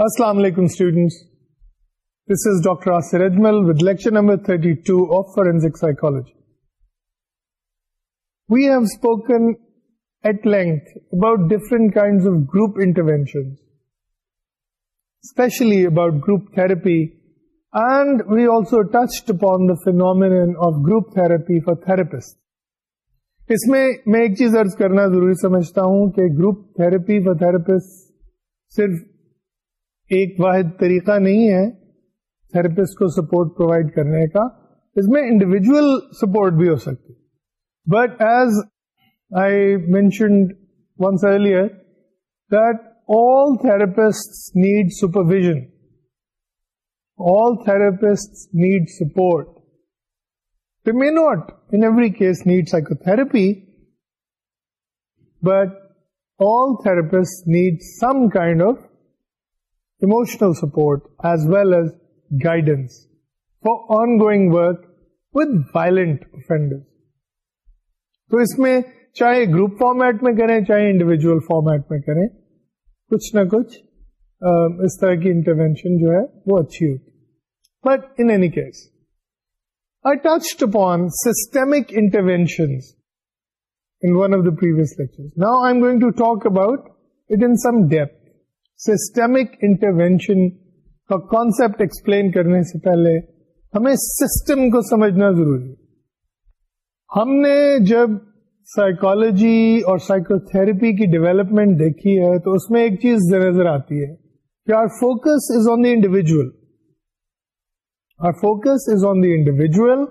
السلام علیکم students this is doctor Asir Ajmal with lecture number 32 two of forensic psychology we have spoken at length about different kind of group intervention especially about group therapy and we also touched upon the phenomenon of group therapy for therapist اس میں میں ایک چیز ارض کرنا ضروری سمجھتا ہوں کہ گروپ تھراپی فار تھراپسٹ صرف ایک واحد طریقہ نہیں ہے تھراپسٹ کو سپورٹ پرووائڈ کرنے کا، اس میں انڈیویجل سپورٹ بھی ہو سکتی۔ But as I mentioned once earlier that all therapist need supervision all therapist need support they may not in every case need psychotherapy but all therapist need some kind of emotional support as well as guidance for ongoing work with violent offenders. تو اس میں چاہے group format میں کریں، چاہے individual format میں کریں، کچھ نہ کچھ اس طرح کی انٹروینشن جو ہے وہ اچھی ہوتی but in any case I touched upon systemic intervention in one of the previous lecture now I am going to talk about it in some depth systemic intervention کا کانسپٹ ایکسپلین کرنے سے پہلے ہمیں سسٹم کو سمجھنا ضروری ہے۔ ہم نے جب سائیکالوجی اور سائیکو تھراپی کی ڈیولپمنٹ دیکھی ہے تو اس میں ایک چیز نظر آتی ہے کہ our focus is on the individual our focus is on the individual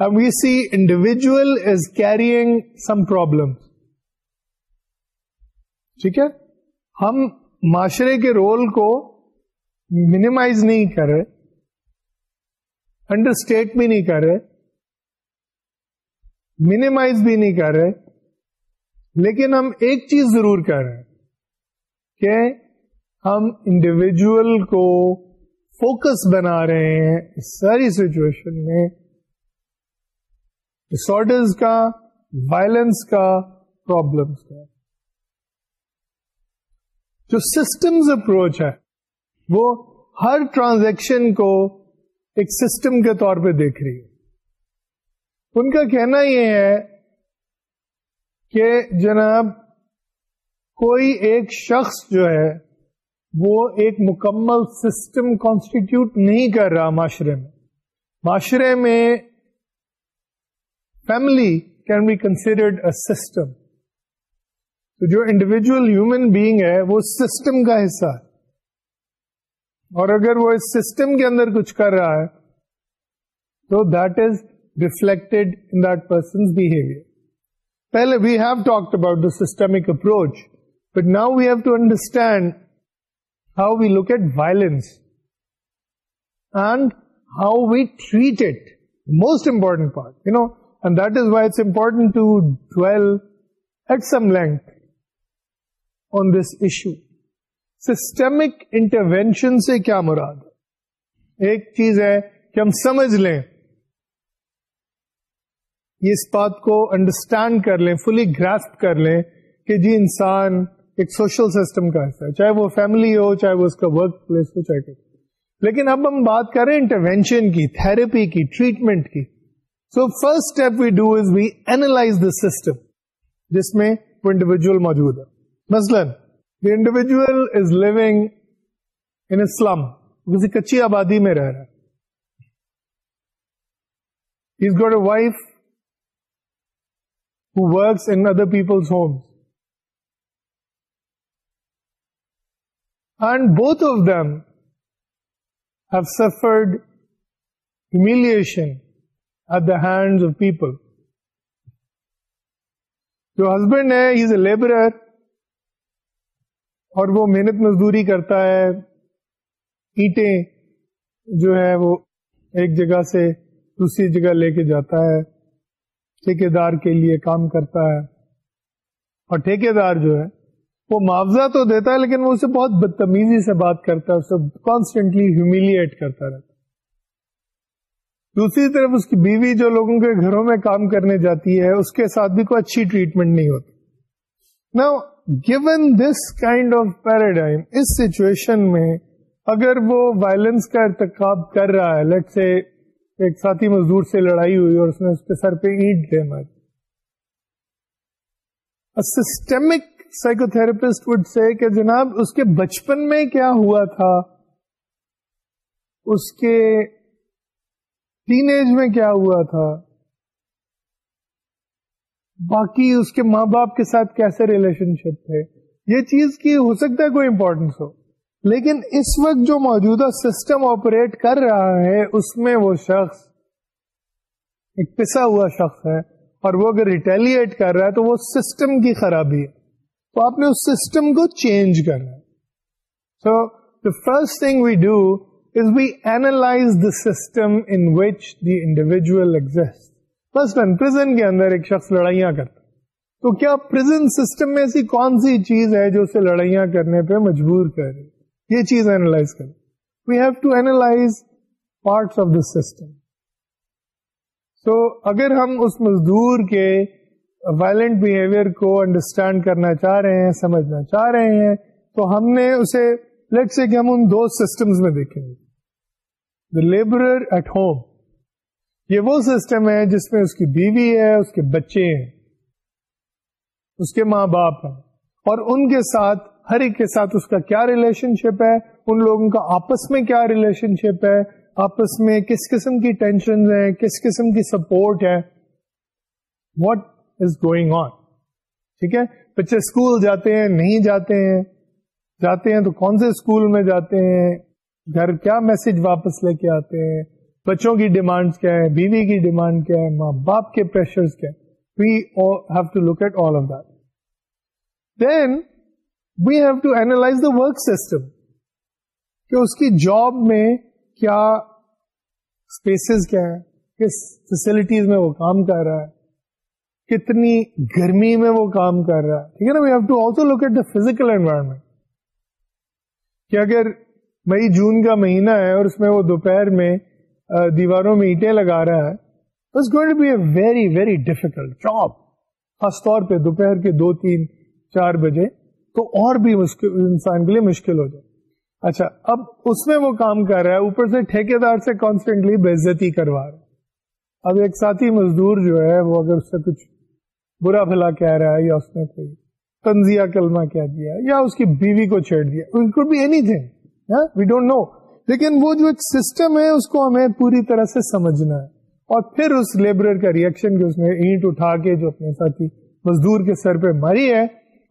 we see individual is carrying some problem ٹھیک ہے؟ ہم معاشرے کے رول کو منیمائز نہیں کر رہے انڈر اسٹیٹ بھی نہیں کر رہے منیمائز بھی نہیں کر رہے لیکن ہم ایک چیز ضرور کر رہے ہیں کہ ہم انڈیویجل کو فوکس بنا رہے ہیں اس ساری سچویشن میں۔ ڈسڈرز کا وائلنس کا پرابلمس کا۔ جو سسٹمز اپروچ ہے، وہ ہر ٹرانزیکشن کو ایک سسٹم کے طور پہ دیکھ رہی ہے۔ ان کا کہنا یہ ہے کہ جناب، کوئی ایک شخص جو ہے، وہ ایک مکمل سسٹم کانسٹیٹیوٹ نہیں کر رہا معاشرے میں۔ معاشرے میں family can be considered a system تو جو انڈیویجل ہیومن بینگ ہے، وہ سسٹم کا حصہ ہے۔ اور اگر وہ اس سسٹم کے اندر کچھ کر رہا ہے، تو that is reflected in that person behaviour پہلے we have talked about the systemic approach but now we have to understand how we look at violence and how we treat it most important part you know and that is why it's important to dwell at some length on this issue systemic intervention سے کیا مراد ایک چیز ہے کہ ہم سمجھ لیں اس بات کو انڈرسٹینڈ کر لیں فلی گراسپ کر لیں کہ جی انسان ایک سوشل سسٹم کا حصہ ہے، چاہے وہ فیملی ہو، چاہے وہ اس کا ورک پلیس ہو، چاہے لیکن اب ہم بات کریں انٹروینشن کی تھراپی کی ٹریٹمنٹ کی۔ So first step we do is we analyse the system جس میں وہ انڈیویجل موجود ہے۔ مثلاً دی انڈیویجل از لونگ ان اسلم کسی کچی آبادی میں رہ رہا ہے۔ Is got a wife who works in other peoples home and both of them have suffered humiliation at the hand of people جو ہسبینڈ ہے از اے لیبرر اور وہ محنت مزدوری کرتا ہے، اینٹیں جو ہے وہ ایک جگہ سے دوسری جگہ لے کے جاتا ہے ٹھیکے دار کے لیے کام کرتا ہے۔ اور ٹھیکے دار جو ہے، وہ معاوضہ تو دیتا ہے، لیکن وہ اسے بہت بدتمیزی سے بات کرتا ہے، اسے کانسٹینٹلی ہیومیلیٹ کرتا رہتا دوسری طرف اس کی بیوی جو لوگوں کے گھروں میں کام کرنے جاتی ہے، اس کے ساتھ بھی کوئی اچھی ٹریٹمنٹ نہیں ہوتی۔ نا given this kind of paradigm us situation میں اگر وہ وائلنس کا ارتکاب کر رہا ہے لٹ سے ایک ساتھی مزدور سے لڑائی ہوئی اور اس نے اس کے سر پہ اینٹ دے ماری systemic psycho therapist would say کہ جناب اس کے بچپن میں کیا ہوا تھا، اس کے ٹین ایج میں کیا ہوا تھا باقی اس کے ماں باپ کے ساتھ کیسے ریلیشن شپ تھے یہ چیز کی ہو سکتا ہے کوئی امپورٹینس ہو۔ لیکن اس وقت جو موجودہ سسٹم آپریٹ کر رہا ہے، اس میں وہ شخص ایک پسا ہوا شخص ہے اور وہ اگر ریٹیلیٹ کر رہا ہے تو وہ سسٹم کی خرابی ہے۔ تو آپ نے اس سسٹم کو چینج کرنا ہے۔ So the first thing we do is we analyse the system in which the individual exist مثلاً پرزن کے اندر ایک شخص لڑائیاں کرتا تو کیا پرزن سسٹم میں ایسی کون سی چیز ہے جو اسے لڑائیاں کرنے پہ مجبور کر رہی یہ چیز اینالائز کر we have to analyse parts of the system so اگر ہم اس مزدور کے وائلنٹ بہیویئر کو انڈرسٹینڈ کرنا چاہ رہے ہیں، سمجھنا چاہ رہے ہیں، تو ہم نے اسے لیٹ سے کہ ہم ان دو سسٹمز میں دیکھیں گے۔ دا لیبرر ایٹ ہوم یہ وہ سسٹم ہے جس میں اس کی بیوی ہے، اس کے بچے ہیں، اس کے ماں باپ ہیں۔ اور ان کے ساتھ، ہر ایک کے ساتھ اس کا کیا ریلیشن شپ ہے؟ ان لوگوں کا آپس میں کیا ریلیشن شپ ہے؟ آپس میں کس قسم کی ٹینشن ہے کس قسم کی سپورٹ ہے؟ واٹ از گوئنگ آن ٹھیک ہے؟ بچے اسکول جاتے ہیں، نہیں جاتے ہیں۔ جاتے ہیں تو کون سے اسکول میں جاتے ہیں؟ گھر کیا میسج واپس لے کے آتے ہیں؟ بچوں کی ڈیمانڈ کیا ہے بیوی کی ڈیمانڈ کیا ہے ماں باپ کے پریشر کیا we have to look at all of that then we have to analyse the work system کہ اس کی جاب میں کیا اسپیسیز کیا ہے کس فیسلٹیز میں وہ کام کر رہا ہے، کتنی گرمی میں وہ کام کر رہا ہے۔ ٹھیک ہے نا؟ We have to also look at the physical environment کہ اگر مئی جون کا مہینہ ہے اور اس میں وہ دوپہر میں دیواروں میں اینٹیں لگا رہا ہے it's going to be a very very difficult job خاص طور پہ دوپہر کے دو تین چار بجے، تو اور بھی انسان کے لیے مشکل ہو جائے۔ اچھا اب اس میں وہ کام کر رہا ہے، اوپر سے ٹھیکے دار سے کانسٹینٹلی بےزتی کروا رہا ہے۔ اب ایک ساتھی مزدور جو ہے، وہ اگر اس سے کچھ برا بھلا کہہ رہا ہے، یا اس نے کوئی تنزیہ کلمہ کہہ دیا، یا اس کی بیوی کو چھیڑ دیا be any thing we don't know لیکن وہ جو ایک سسٹم ہے، اس کو ہمیں پوری طرح سے سمجھنا ہے۔ اور پھر اس لیبرر کا ریئیکشن جو اس نے اینٹ اٹھا کے جو اپنے ساتھی مزدور کے سر پہ ماری ہے،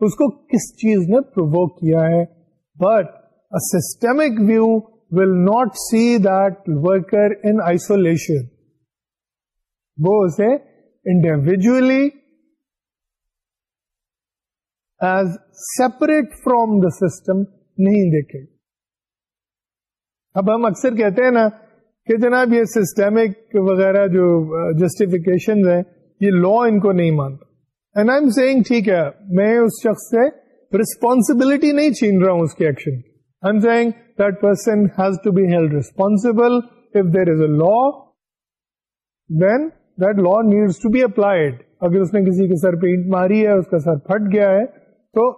اس کو کس چیز نے پرووک کیا ہے؟ But systemic view will not see that worker in isolation وہ اسے individually as separate from the system نہیں دیکھے۔ اب ہم اکثر کہتے ہیں نا کہ جناب یہ سسٹمک وغیرہ جو جسٹیفیکیشن ہیں، یہ لا ان کو نہیں مانتا۔ اینڈ آئی ایم سیئنگ ٹھیک ہے، میں اس شخص سے ریسپانسبلٹی نہیں چھین رہا ہوں اس کے action I am seeing that person has to be held responsible if there is a law then that law needs to be applied اگر اس نے کسی کے سر پہ اینٹ ماری ہے، اس کا سر پھٹ گیا ہے، تو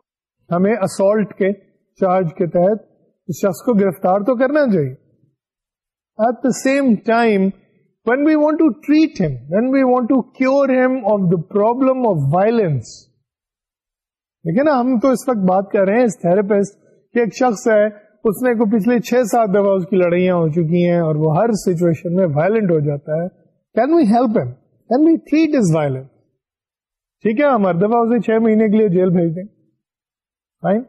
ہمیں اسالٹ کے چارج کے تحت اس شخص کو گرفتار تو کرنا چاہیے at the same time when we want to treat him when we want to cure him of the problem of violence دیکھیں نا، ہم تو اس وقت بات کر رہے ہیں اس تھراپسٹ کہ ایک شخص ہے، اس نے کو پچھلے چھ سات دفعہ اس کی لڑائیاں ہو چکی ہیں اور وہ ہر سچویشن میں وائلنٹ ہو جاتا ہے۔ Can we help him can we treat as violent ٹھیک ہے، ہم ہر دفعہ اسے چھ مہینے کے لیے جیل بھیج دیں۔ فائن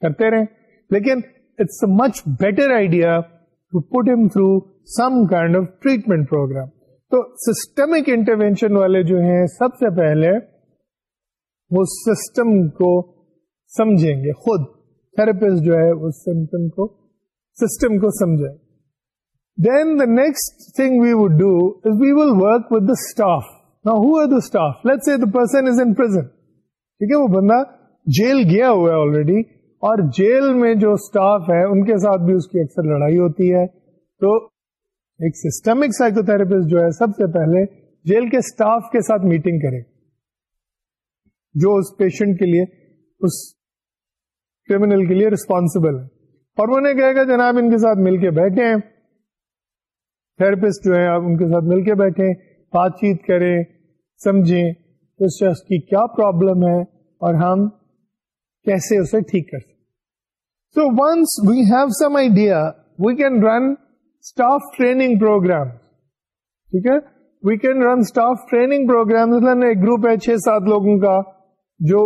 کرتے رہیں۔ لیکن it's a much better idea to put ہم through some kind of treatment programme تو سسٹمک انٹروینشن والے جو ہیں سب سے پہلے وہ سسٹم کو سمجھیں گے، خود تھراپسٹ جو ہے اس سمٹم کو، سسٹم کو سمجھے then the next thing we would do is we will work with the staff نا who are the staff let see the person is in prison ٹھیک ہے، وہ بندہ جیل گیا ہوا ہے آلریڈی اور جیل میں جو اسٹاف ہے، ان کے ساتھ بھی اس کی اکثر لڑائی ہوتی ہے۔ تو ایک سسٹمک سائیکو تھراپسٹ جو ہے، سب سے پہلے جیل کے اسٹاف کے ساتھ میٹنگ کرے۔ جو اس پیشنٹ کے لیے، اس کرمنل کے لیے ریسپانسبل ہے۔ اور وہ نہیں کہے گا، جناب، ان کے ساتھ مل کے بیٹھے تھراپسٹ جو ہے، آپ ان کے ساتھ مل کے بیٹھے بات چیت کریں، سمجھیں اس شخص کی کیا پرابلم ہے اور ہم کیسے اسے ٹھیک کر سکتے so once we have some idea we can run staff training programme ٹھیک ہے؟ We can run staff training programme ایک گروپ ہے، چھ سات لوگوں کا، جو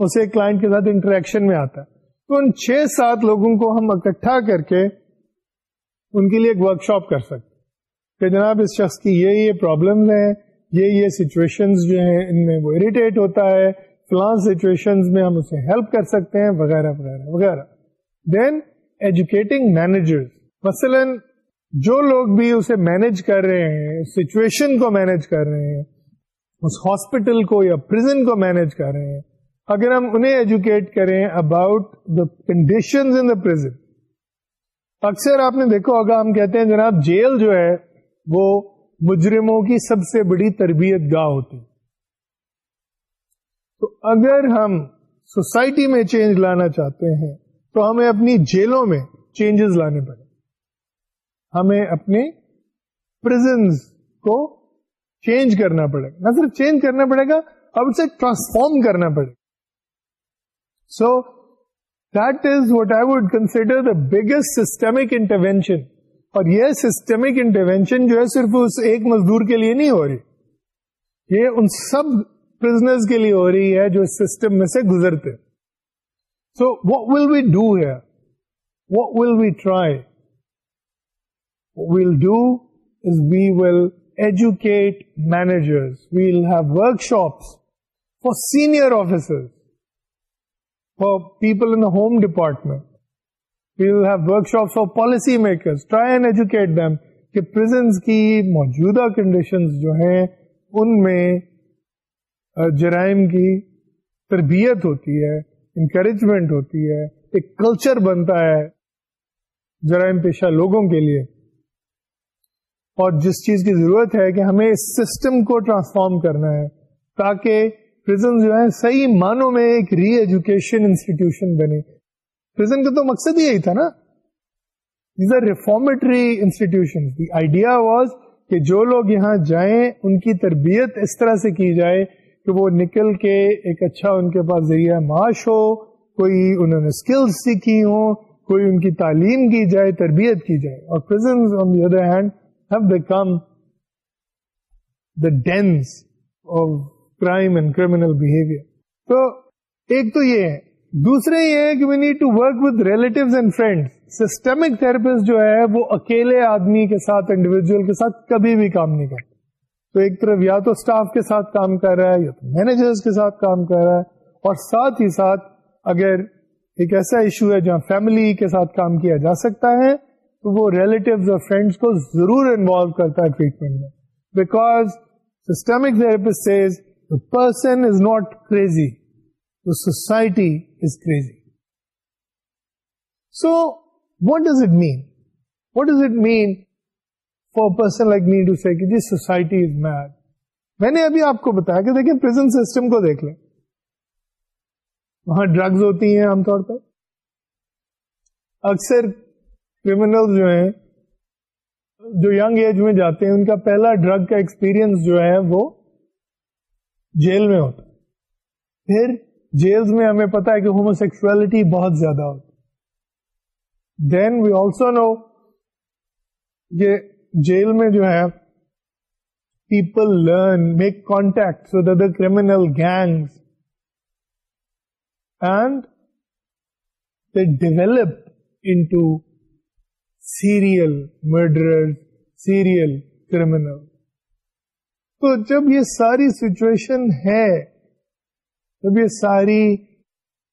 اسے کلائنٹ کے ساتھ انٹریکشن میں آتا ہے۔ تو ان چھ سات لوگوں کو ہم اکٹھا کر کے ان کے لیے ایک ورک شاپ کر سکتے کہ جناب، اس شخص کی یہ یہ پرابلم ہے یہ یہ سچویشن جو ہیں، ان میں وہ اریٹیٹ ہوتا ہے فلاں سچویشن میں ہم اسے ہیلپ کر سکتے ہیں، وغیرہ وغیرہ وغیرہ۔ دین ایجوکیٹنگ مینیجر مثلاً، جو لوگ بھی اسے مینج کر رہے ہیں سچویشن کو مینج کر رہے ہیں، اس ہاسپٹل کو یا پرزن کو مینج کر رہے ہیں، اگر ہم انہیں ایجوکیٹ کریں about the condition in the prison اکثر آپ نے دیکھا ہوگا، ہم کہتے ہیں جناب جیل جو ہے، وہ مجرموں کی سب سے بڑی تربیت گاہ ہوتی تو اگر ہم سوسائٹی میں چینج لانا چاہتے ہیں تو ہمیں اپنی جیلوں میں چینجز لانے پڑے۔ ہمیں اپنے پرزنس کو چینج کرنا پڑے۔ گا نہ صرف چینج کرنا پڑے گا، اب اسے ٹرانسفارم کرنا پڑے۔ گا so that is what I would consider the biggest systemic intervention اور یہ سسٹمک انٹروینشن جو ہے صرف اس ایک مزدور کے لیے نہیں ہو رہی۔ یہ ان سب پرزنرز کے لیے ہو رہی ہے جو اس سسٹم میں سے گزرتے۔ So what will we do ہے what will we try we'll do is we will educate managers we'll have workshops for senior officer for people in home department we'll have workshop for policy maker try and educate them کہ کی موجودہ condition جو ہیں ان میں جرائم کی تربیت ہوتی ہے انکریجمنٹ ہوتی ہے، ایک کلچر بنتا ہے جرائم پیشہ لوگوں کے لیے۔ اور جس چیز کی ضرورت ہے کہ ہمیں اس سسٹم کو ٹرانسفارم کرنا ہے تاکہ جو ہے صحیح معنوں میں ایک ری ایجوکیشن انسٹیٹیوشن بنے کا تو مقصد یہی تھا نا۔ These are reformatory institution the idea was کہ جو لوگ یہاں جائیں، ان کی تربیت اس طرح سے کی جائے کہ وہ نکل کے ایک اچھا ان کے پاس ذریعہ معاش ہو، کوئی انہوں نے اسکل سیکھی ہو کوئی ان کی تعلیم کی جائے، تربیت کی جائے۔ اور on the other hand have become the dens of crime and criminal behaviour تو ایک تو یہ ہے۔ دوسرے یہ ہے کہ we need to work with relatives and friend systemic therapist جو ہے، وہ اکیلے آدمی کے ساتھ انڈیویجل کے ساتھ کبھی بھی کام نہیں کرتا۔ تو ایک طرف یا تو اسٹاف کے ساتھ کام کر رہا ہے یا تو مینیجر کے ساتھ کام کر رہا ہے اور ساتھ ہی ساتھ اگر ایک ایسا ایشو ہے جہاں فیملی کے ساتھ کام کیا جا سکتا ہے، تو وہ ریلیٹوز اور فرینڈس کو ضرور انوالو کرتا ہے ٹریٹمنٹ میں۔ Because systemic therapist says person is not crazy society is crazy so what does it mean what does it mean for person like me to see G society is mad میں نے ابھی آپ کو بتایا کہ دیکھیں person system کو دیکھ لیں وہاں ڈرگز ہوتی ہیں عام طور پر اکثر کریمنل جو ہیں جو یگ ایج میں جاتے ہیں ان کا پہلا ڈرگ کا ایکسپیرئنس جو ہے وہ جیل میں ہوتا پھر جیلز میں ہمیں پتا ہے کہ ہومو سیکسلٹی بہت زیادہ ہوتی دین وی آلسو نو یہ جیل میں جو ہے people learn make contact with other criminal gangs and they develop into serial murder serial criminal تو جب یہ ساری سچویشن ہے، جب یہ ساری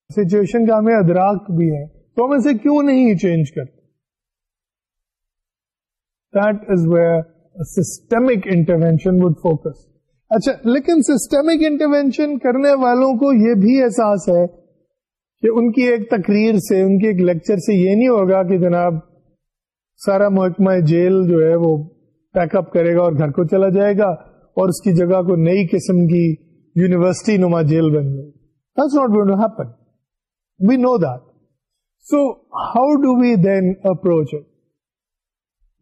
سچویشن کا ہمیں ادراک بھی ہے، تو ہم اسے کیوں نہیں چینج کرتے؟ That is where systemic intervention would focus اچھا لیکن سسٹمک انٹروینشن کرنے والوں کو یہ بھی احساس ہے کہ ان کی ایک تقریر سے، ان کے ایک لیکچر سے یہ نہیں ہوگا کہ جناب سارا محکمہ جیل جو ہے وہ پیک اپ کرے گا اور گھر کو چلا جائے گا اور اس کی جگہ کو نئی قسم کی یونیورسٹی نما جیل بن گئی۔ Not going to happen we know that So how do we then approach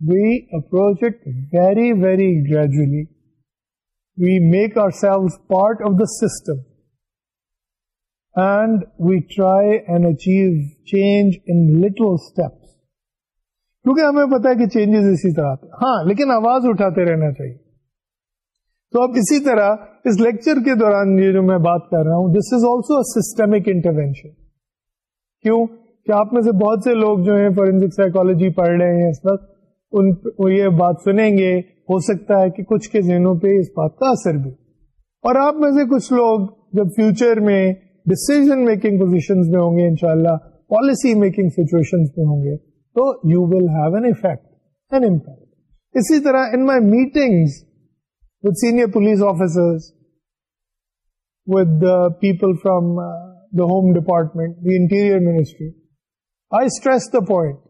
it? We approach it very, very gradually. We make ourselves part of the system. And we try and achieve change in little steps. کیونکہ ہمیں پتا ہے کہ changes اسی طرح آتے ہاں لیکن آواز اٹھاتے رہنا چاہیے تو اب اسی طرح اس لیکچر کے دوران یہ جو میں بات کر رہا ہوں this is also systemic intervention کیوں کہ آپ میں سے بہت سے لوگ جو ہیں فورینسک سائیکولوجی پڑھ رہے ہیں اس وقت ان یہ بات سنیں گے، ہو سکتا ہے کہ کچھ کے ذہنوں پہ اس بات کا اثر بھی۔ اور آپ میں سے کچھ لوگ جب فیوچر میں ڈسیزن میکنگ پوزیشن میں ہوں گے، انشاءاللہ پالیسی میکنگ سچویشن میں ہوں گے، تو you will have an effect an impact اسی طرح in my meeting with senior police officers with people from the home department the interior ministry I stress the point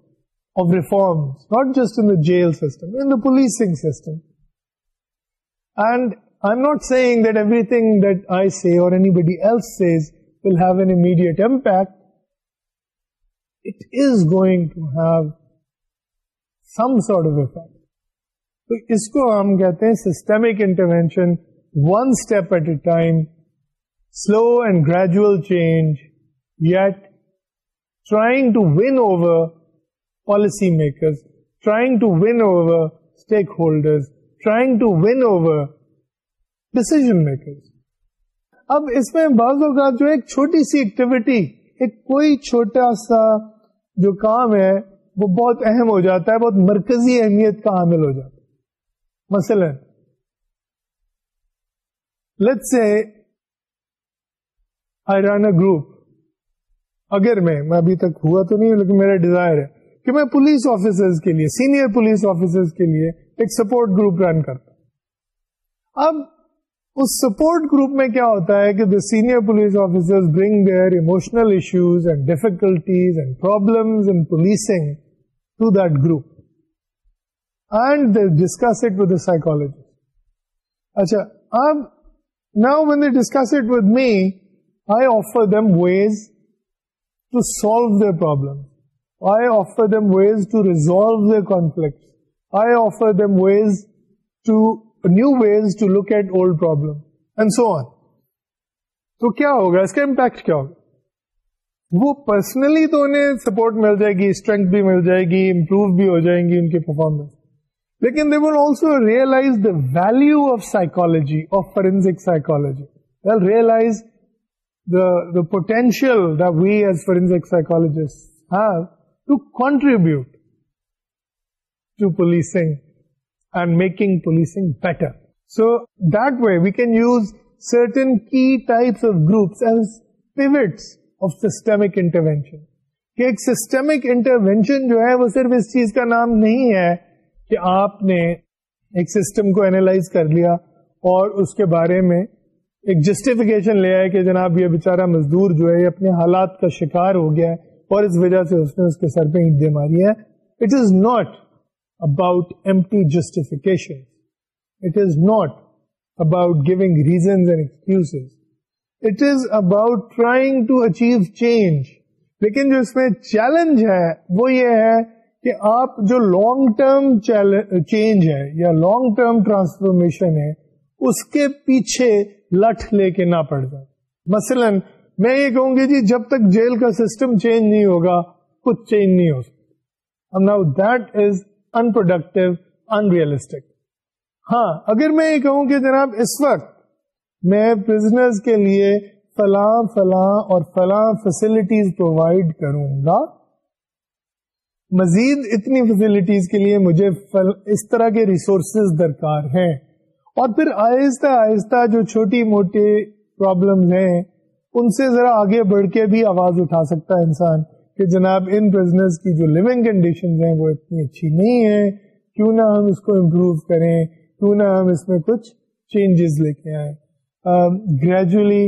of reforms, not just in the jail system, in the policing system. And I'm not saying that everything that I say or anybody else says will have an immediate impact. It is going to have some sort of effect. تو اس کو ہم کہتے ہیں systemic intervention one step at a time slow and gradual change yet trying to win over policy makers, trying to win over stakeholders, trying to win over decision makers. اب اس میں بعض اوقات جو ایک چھوٹی سی ایکٹیویٹی ایک کوئی چھوٹا سا جو کام ہے وہ بہت اہم ہو جاتا ہے بہت مرکزی اہمیت کا حامل ہو جاتا ہے۔ مثلا لیٹ سے آئی رن اے گروپ اگر میں میں ابھی تک ہوا تو نہیں لیکن میرا ڈیزائر ہے۔ کہ میں پولیس آفیسرز کے لیے سینئر پولیس آفیسرز کے لیے ایک سپورٹ گروپ رن کرتا اب اس سپورٹ گروپ میں کیا ہوتا ہے کہ the senior police officer bring their emotional issues and difficulties and problems in policing to that group and they discuss it with psychology اچھا اب now when they discuss it with me I offer them ways to solve the problem I offer them ways to resolve their conflicts. I offer them ways to, new ways to look at old problems, and so on. تو کیا ہوگا اس کا impact کیا ہوگا وہ personally تو انہیں support مل جائے گی اسٹرینتھ بھی مل جائے گی امپروو بھی ہو جائیں گی ان کی پرفارمنس لیکن they will also realise the value of psychology of forensic psychology realise the potential that we as forensic psychologist have to contribute to policing and making policing better. So that way we can use certain key types of groups as pivots of systemic intervention. کہ ایک systemic intervention جو ہے وہ صرف اس چیز کا نام نہیں ہے کہ آپ نے ایک سسٹم کو اینالائز کر لیا اور اس کے بارے میں ایک جسٹیفیکیشن لے آئے کہ جناب یہ بیچارہ مزدور جو ہے یہ اپنے حالات کا شکار ہو گیا ہے اور اس وجہ سے اس نے اس کے سر پہ اینٹ دے ماری ہے۔ It is not about empty justification it is not about giving reasons and excuse it is about trying to achieve change لیکن جو اس میں چیلنج ہے، وہ یہ ہے کہ آپ جو لانگ ٹرم چینج ہے یا لانگ ٹرم ٹرانسفارمیشن ہے، اس کے پیچھے لٹ لے کے نہ پڑ جائے۔ مثلاً میں یہ کہوں گی جی جب تک جیل کا سسٹم چینج نہیں ہوگا، کچھ چینج نہیں ہو سکتا۔ Now that is unproductive unrealistic ہاں اگر میں یہ کہوں کہ جناب، اس وقت میں بزنس کے لیے فلاں فلاں اور فلاں فیسلٹیز پرووائڈ کروں گا، مزید اتنی فیسلٹیز کے لیے مجھے اس طرح کے ریسورسز درکار ہیں۔ اور پھر آہستہ آہستہ جو چھوٹی موٹی پرابلم ہیں ان سے ذرا آگے بڑھ کے بھی آواز اٹھا سکتا ہے انسان کہ جناب، ان بزنس کی جو لیونگ کنڈیشن ہیں وہ اتنی اچھی نہیں ہے کیوں نہ ہم اس کو امپروو کریں، کیوں نہ ہم اس میں کچھ چینجز لے کے آئیں۔ Gradually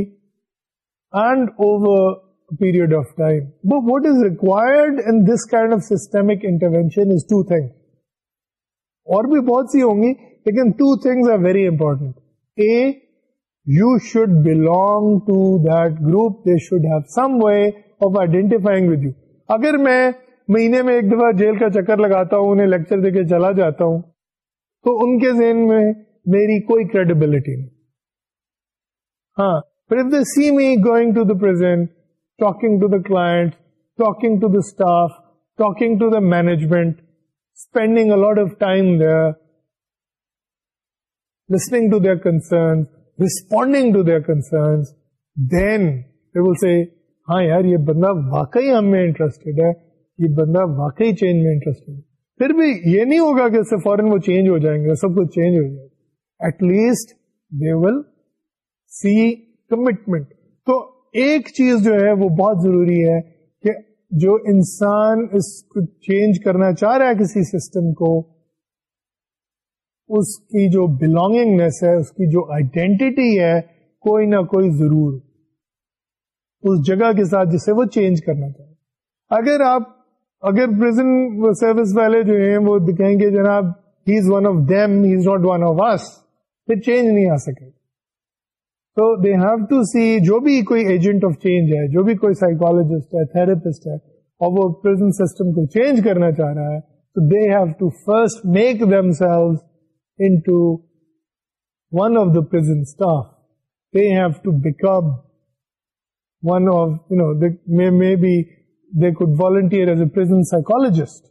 and over period of time but what is required in this kind of systemic intervention is two thing اور بھی بہت سی ہوں گی، لیکن two things are very important a you should belong to that group. They should have some way of identifying with you. اگر میں مہینے میں ایک دفعہ جیل کا چکر لگاتا ہوں، انہیں لیکچر دے کے چلا جاتا ہوں، تو ان کے ذہن میں میری کوئی کریڈیبلٹی نہیں ہاں if they see me going to the present talking to the client talking to the staff talking to the management spending a lot of time there listening to their concern responding to their concern then will say ہاں یار یہ بندہ واقعی ہم میں interested ہے یہ بندہ واقعی چینج میں انٹرسٹیڈ ہے پھر بھی یہ نہیں ہوگا کہ اس سے فوراً وہ چینج ہو جائیں گے سب کچھ چینج ہو جائے گا at least they will see commitment تو ایک چیز جو ہے وہ بہت ضروری ہے کہ جو انسان اس کو چینج کرنا چاہ رہا ہے کسی سسٹم کو اس کی جو بلونگنگنیس ہے، اس کی جو آئیڈینٹی ہے، کوئی نہ کوئی ضرور اس جگہ کے ساتھ جسے وہ چینج کرنا چاہے۔ اگر آپ، اگر پرزن سروس والے جو ہیں، وہ دکھیں گے جناب he is one of them he is not one of us پھر چینج نہیں آ سکے۔ تو دے ہیو ٹو سی جو بھی کوئی ایجنٹ آف چینج ہے، جو بھی کوئی سائیکولوجسٹ ہے تھراپسٹ ہے، اور وہ پرزن سسٹم کو چینج کرنا چاہ رہا ہے، تو they have to first make themselves into one of the prison staff they have to become one of you know maybe they could volunteer as a prison psychologist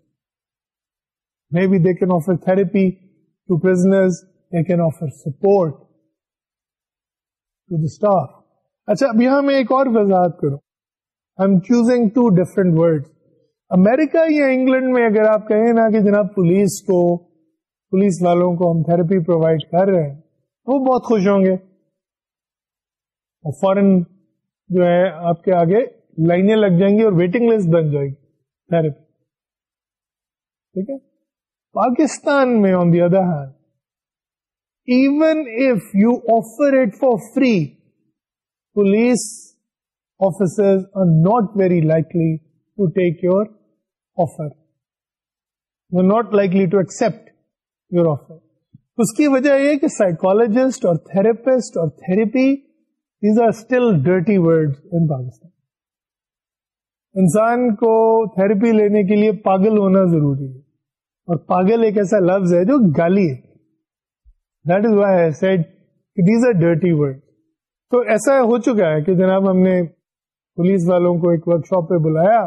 maybe they can offer therapy to prisoners they can offer support to the staff اچھا اب یہاں میں ایک اور وضاحت کروں I am choosing two different word America یا England میں اگر آپ کہیں نا کہ جناب پولیس کو پولیس والوں کو ہم تھراپی پرووائڈ کر رہے ہیں وہ بہت خوش ہوں گے۔ اور فورن جو ہے آپ کے آگے لائنیں لگ جائیں گی اور ویٹنگ لسٹ بن جائے گی تھراپی ٹھیک ہے؟ پاکستان میں on the other hand even if you offer it for free, police officers are not very likely to take your offer. They're not likely to accept your اس کی وجہ یہ کہ سائیکولوجسٹ اور تھراپسٹ اور therapy these are still dirty word in Pakistan انسان کو therapy لینے کے لیے پاگل ہونا ضروری ہے. اور پاگل ایک ایسا لفظ ہے جو گالی ہے. That is why said these are dirty word تو ایسا ہو چکا ہے کہ جناب ہم نے پولیس والوں کو ایک ورک شاپ پہ بلایا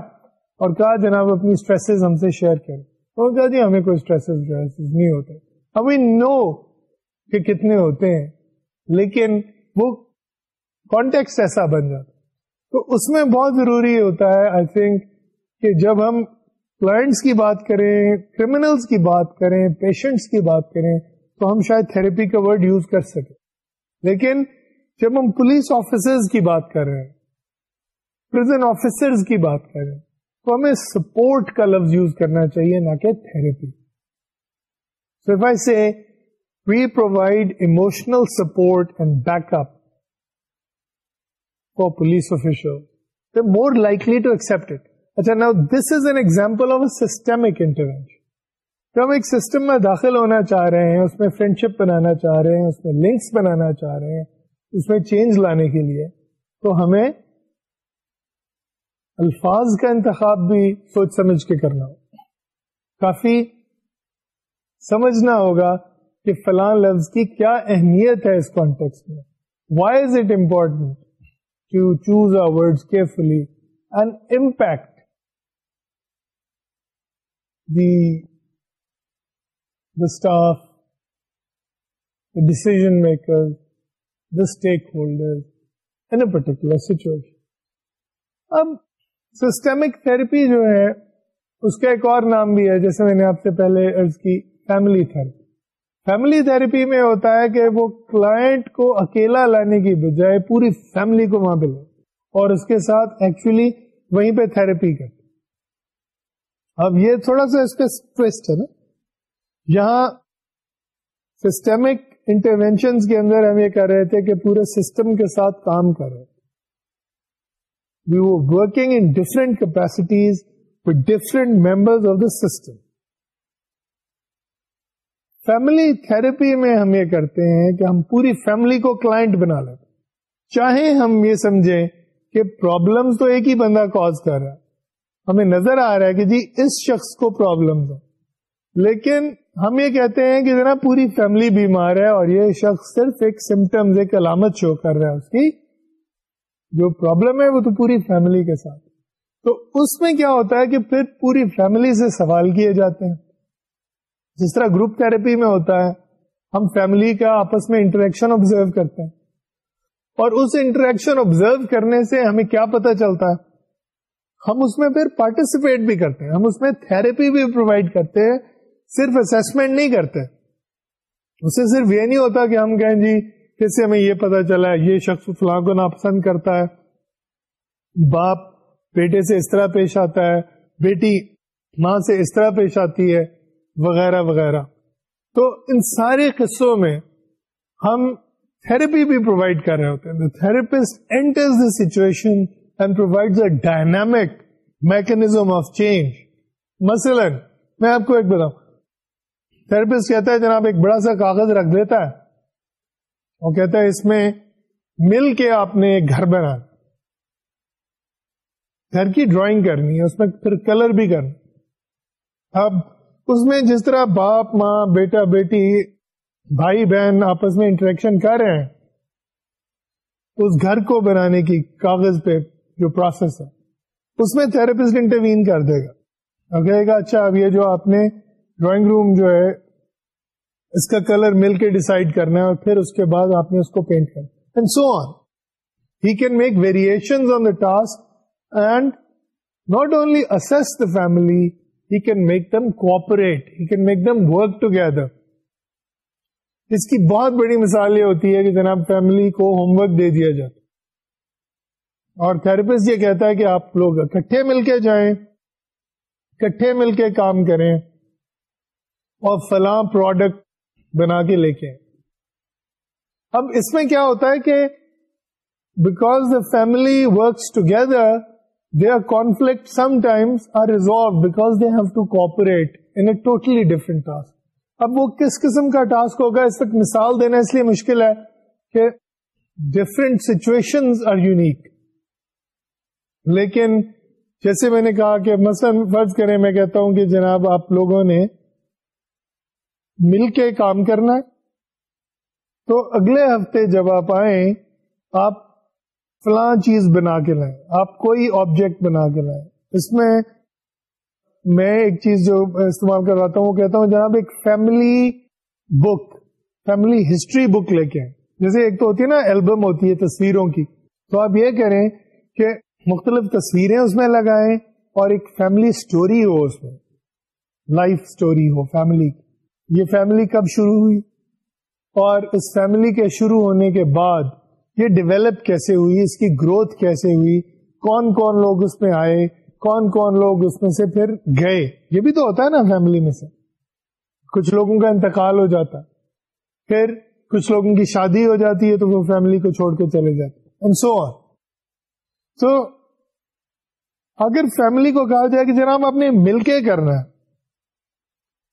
اور کہا جناب اپنی اسٹریس ہم سے شیئر کریں. تو کہا جی ہمیں کوئی اسٹریس نہیں ہوتے۔ اب وی نو کہ کتنے ہوتے ہیں، لیکن وہ کانٹیکس ایسا بن جاتا تو اس میں بہت ضروری ہوتا ہے آئی تھنک کہ جب ہم کلائنٹس کی بات کریں کریمنلس کی بات کریں پیشنٹس کی بات کریں، تو ہم شاید تھراپی کا ورڈ یوز کر سکیں۔ لیکن جب ہم پولیس آفیسرز کی بات کر رہے ہیں آفیسرز کی بات کر رہے ہیں تو ہمیں سپورٹ کا لفظ یوز کرنا چاہیے، نہ کہ تھراپی سے we provide emotional support and back up for police officer more likely to accept it اچھا نا this is an example of a systemic intervention جب ہم ایک سسٹم میں داخل ہونا چاہ رہے ہیں، اس میں فرینڈ شپ بنانا چاہ رہے ہیں، اس میں لنکس بنانا چاہ رہے ہیں، اس میں چینج لانے کے لیے، تو ہمیں الفاظ کا انتخاب بھی سوچ سمجھ کے کرنا ہوگا کافی سمجھنا ہوگا کہ فلاں لفظ کی کیا اہمیت ہے اس کانٹیکس میں why is it important to choose a word carefully and impact the the staff, the decision makers, the stakeholders in a particular situation. اب سسٹمک تھراپی جو ہے، اس کا ایک اور نام بھی ہے، جیسے میں نے آپ سے پہلے ارض کی فیملی تھراپی فیملی تھراپی میں ہوتا ہے کہ وہ کلائنٹ کو اکیلا لانے کی بجائے پوری فیملی کو وہاں پہ لے، اور اس کے ساتھ ایکچولی وہیں پہ تھراپی کرتے اب یہ تھوڑا سا اس پہ ٹوسٹ ہے نا۔ یہاں سسٹمک انٹروینشن کے اندر ہم یہ کر رہے تھے کہ پورے سسٹم کے ساتھ کام کر رہے وی وہ working in different capacities with different members of the system family therapy میں ہم یہ کرتے ہیں کہ ہم پوری فیملی کو کلائنٹ بنا لیتے چاہے ہم یہ سمجھیں کہ پرابلم تو ایک ہی بندہ کاز کر رہا ہے۔ ہمیں نظر آ رہا ہے کہ جی اس شخص کو پرابلم ہے لیکن ہم یہ کہتے ہیں کہ ذرا پوری فیملی بیمار ہے اور یہ شخص صرف ایک سمٹمز ایک علامت شو کر رہا ہے اس کی۔ جو پرابلم ہے وہ تو پوری فیملی کے ساتھ۔ تو اس میں کیا ہوتا ہے کہ پھر پوری فیملی سے سوال کیے جاتے ہیں۔ جس طرح گروپ تھراپی میں ہوتا ہے، ہم فیملی کا آپس میں انٹریکشن آبزرو کرتے ہیں۔ اور اس انٹریکشن آبزرو کرنے سے ہمیں کیا پتا چلتا ہے؟ ہم اس میں پھر پارٹیسپیٹ بھی کرتے ہیں۔ ہم اس میں تھراپی بھی پرووائڈ کرتے ہیں، صرف اسسمنٹ نہیں کرتے۔ اسے صرف یہ نہیں ہوتا کہ ہم کہیں جی کیسے ہمیں یہ پتا چلا ہے یہ شخص فلاں کو ناپسند کرتا ہے۔ باپ بیٹے سے اس طرح پیش آتا ہے، بیٹی ماں سے اس طرح پیش آتی ہے، وغیرہ وغیرہ۔ تو ان سارے قصوں میں ہم تھراپی بھی پرووائڈ کر رہے ہوتے ہیں۔ Therapist enters the situation and provide a dynamic mechanism of change مثلا، میں آپ کو ایک بتاؤں۔ تھراپسٹ کہتا ہے، جناب ایک بڑا سا کاغذ رکھ دیتا ہے۔ وہ کہتا ہے اس میں مل کے آپ نے ایک گھر بنا گھر کی ڈرائنگ کرنی ہے، اس میں پھر کلر بھی کرنا۔ اب اس میں جس طرح باپ، ماں، بیٹا، بیٹی، بھائی، بہن آپس میں انٹریکشن کر رہے ہیں، اس گھر کو بنانے کی کاغذ پہ جو پروسیس ہے، اس میں تھراپسٹ انٹروین کر دے گا۔ اور کہے گا اچھا اب یہ جو آپ نے ڈرائنگ روم جو ہے اس کا کلر مل کے ڈسائڈ کرنا ہے اور پھر اس کے بعد آپ نے اس کو پینٹ کرنا and so on he can make variation on the task and not only is the family he can make them cooperate he can make them work together اس کی بہت بڑی مثال یہ ہوتی ہے کہ جناب فیملی کو ہوم ورک دے دیا جاتا اور تھراپسٹ یہ کہتا ہے کہ آپ لوگ اکٹھے مل کے جائیں، اکٹھے مل کے کام کریں اور فلاں پروڈکٹ بنا کے لے کے اب اس میں کیا ہوتا ہے کہ because the family works together they are conflict sometimes are resolve because they have to cooperate in a totally different task اب وہ کس قسم کا ٹاسک ہوگا؟ اس وقت مثال دینا اس لیے مشکل ہے کہ ڈفرنٹ سچویشن آر یونیک لیکن جیسے میں نے کہا کہ مثلا فرض کریں، میں کہتا ہوں کہ جناب آپ لوگوں نے مل کے کام کرنا ہے۔ تو اگلے ہفتے جب آپ آئیں، آپ فلاں چیز بنا کے لائیں، آپ کوئی آبجیکٹ بنا کے لائیں۔ اس میں میں ایک چیز جو استعمال کرواتا ہوں، وہ کہتا ہوں، جناب، ایک family book family history book لے کے جیسے ایک تو ہوتی ہے نا البم ہوتی ہے تصویروں کی۔ تو آپ یہ کریں کہ مختلف تصویریں اس میں لگائیں اور ایک فیملی سٹوری ہو اس میں لائف سٹوری ہو فیملی کی یہ فیملی کب شروع ہوئی؟ اور اس فیملی کے شروع ہونے کے بعد یہ ڈیولپ کیسے ہوئی؟ اس کی گروتھ کیسے ہوئی؟ کون کون لوگ اس میں آئے؟ کون کون لوگ اس میں سے پھر گئے؟ یہ بھی تو ہوتا ہے نا فیملی میں سے۔ کچھ لوگوں کا انتقال ہو جاتا۔ پھر کچھ لوگوں کی شادی ہو جاتی ہے تو وہ فیملی کو چھوڑ کے چلے جاتے سو آن تو اگر فیملی کو کہا جائے کہ جناب آپ نے مل کے کرنا ہے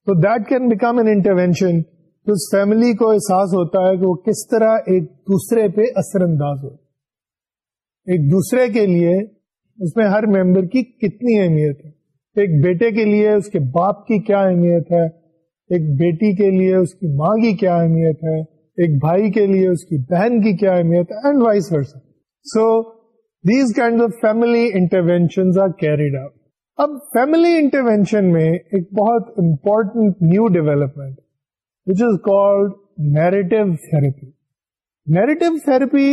تو that can become an intervention تو اس فیملی کو احساس ہوتا ہے کہ وہ کس طرح ایک دوسرے پہ اثر انداز ہو. ایک دوسرے کے لیے اس میں ہر ممبر کی کتنی اہمیت ہے؟ ایک بیٹے کے لیے اس کے باپ کی کیا اہمیت ہے؟ ایک بیٹی کے لیے اس کی ماں کی کیا اہمیت ہے؟ ایک بھائی کے لیے اس کی بہن کی کیا اہمیت ہے؟ And vice versa so these kind of family intervention are carried out اب فیملی انٹروینشن میں ایک بہت important new development which is called narrative therapy narrative therapy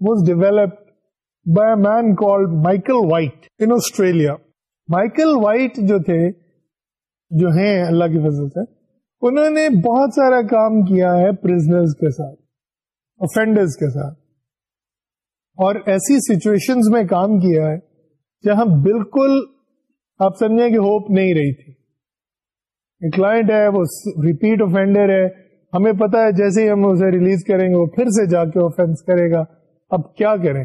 was developed by a man called Michael White in Australia Michael White جو تھے، جو ہیں، اللہ کی فضل سے، انہوں نے بہت سارا کام کیا ہے پرزنرز کے ساتھ افینڈرز کے ساتھ. اور ایسی سچویشن میں کام کیا ہے جہاں بالکل آپ سمجھیں کہ ہوپ نہیں رہی تھی۔ کلائنٹ ہے، وہ ریپیٹ اوفینڈر ہے۔ ہمیں پتا ہے، جیسے ہی ہم اسے ریلیز کریں گے، وہ پھر سے جا کے اوفینس کرے گا۔ اب کیا کریں؟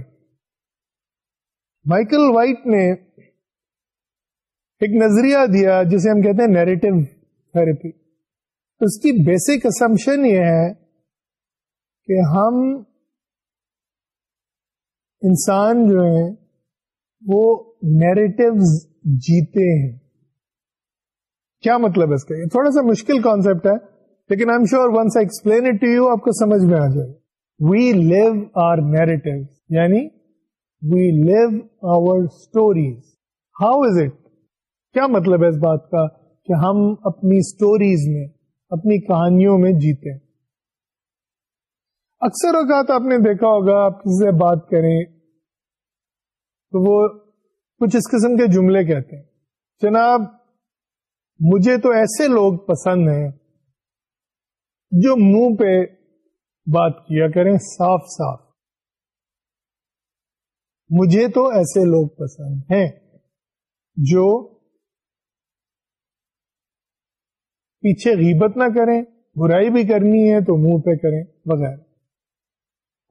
مائیکل وائٹ نے ایک نظریہ دیا، جسے ہم کہتے ہیں نیریٹو تھراپی اس کی بیسک اسمپشن یہ ہے کہ ہم انسان جو ہیں، وہ نیریٹوز جیتے ہیں۔ کیا مطلب ہے اس کا؟ یہ تھوڑا سا مشکل کانسیپٹ ہے، لیکن I am sure once I explain it to you آپ کو سمجھ میں آ جائے۔ وی لیو آر نیریٹو یعنی we live our stories how is it کیا مطلب ہے اس بات کا کہ ہم اپنی اسٹوریز میں، اپنی کہانیوں میں جیتے ہیں؟ اکثر اوقات آپ نے دیکھا ہوگا، آپ کسی سے بات کریں تو وہ کچھ اس قسم کے جملے کہتے ہیں۔ جناب، مجھے تو ایسے لوگ پسند ہیں جو منہ پہ بات کیا کریں صاف صاف۔ مجھے تو ایسے لوگ پسند ہیں جو پیچھے غیبت نہ کریں، برائی بھی کرنی ہے تو منہ پہ کریں وغیرہ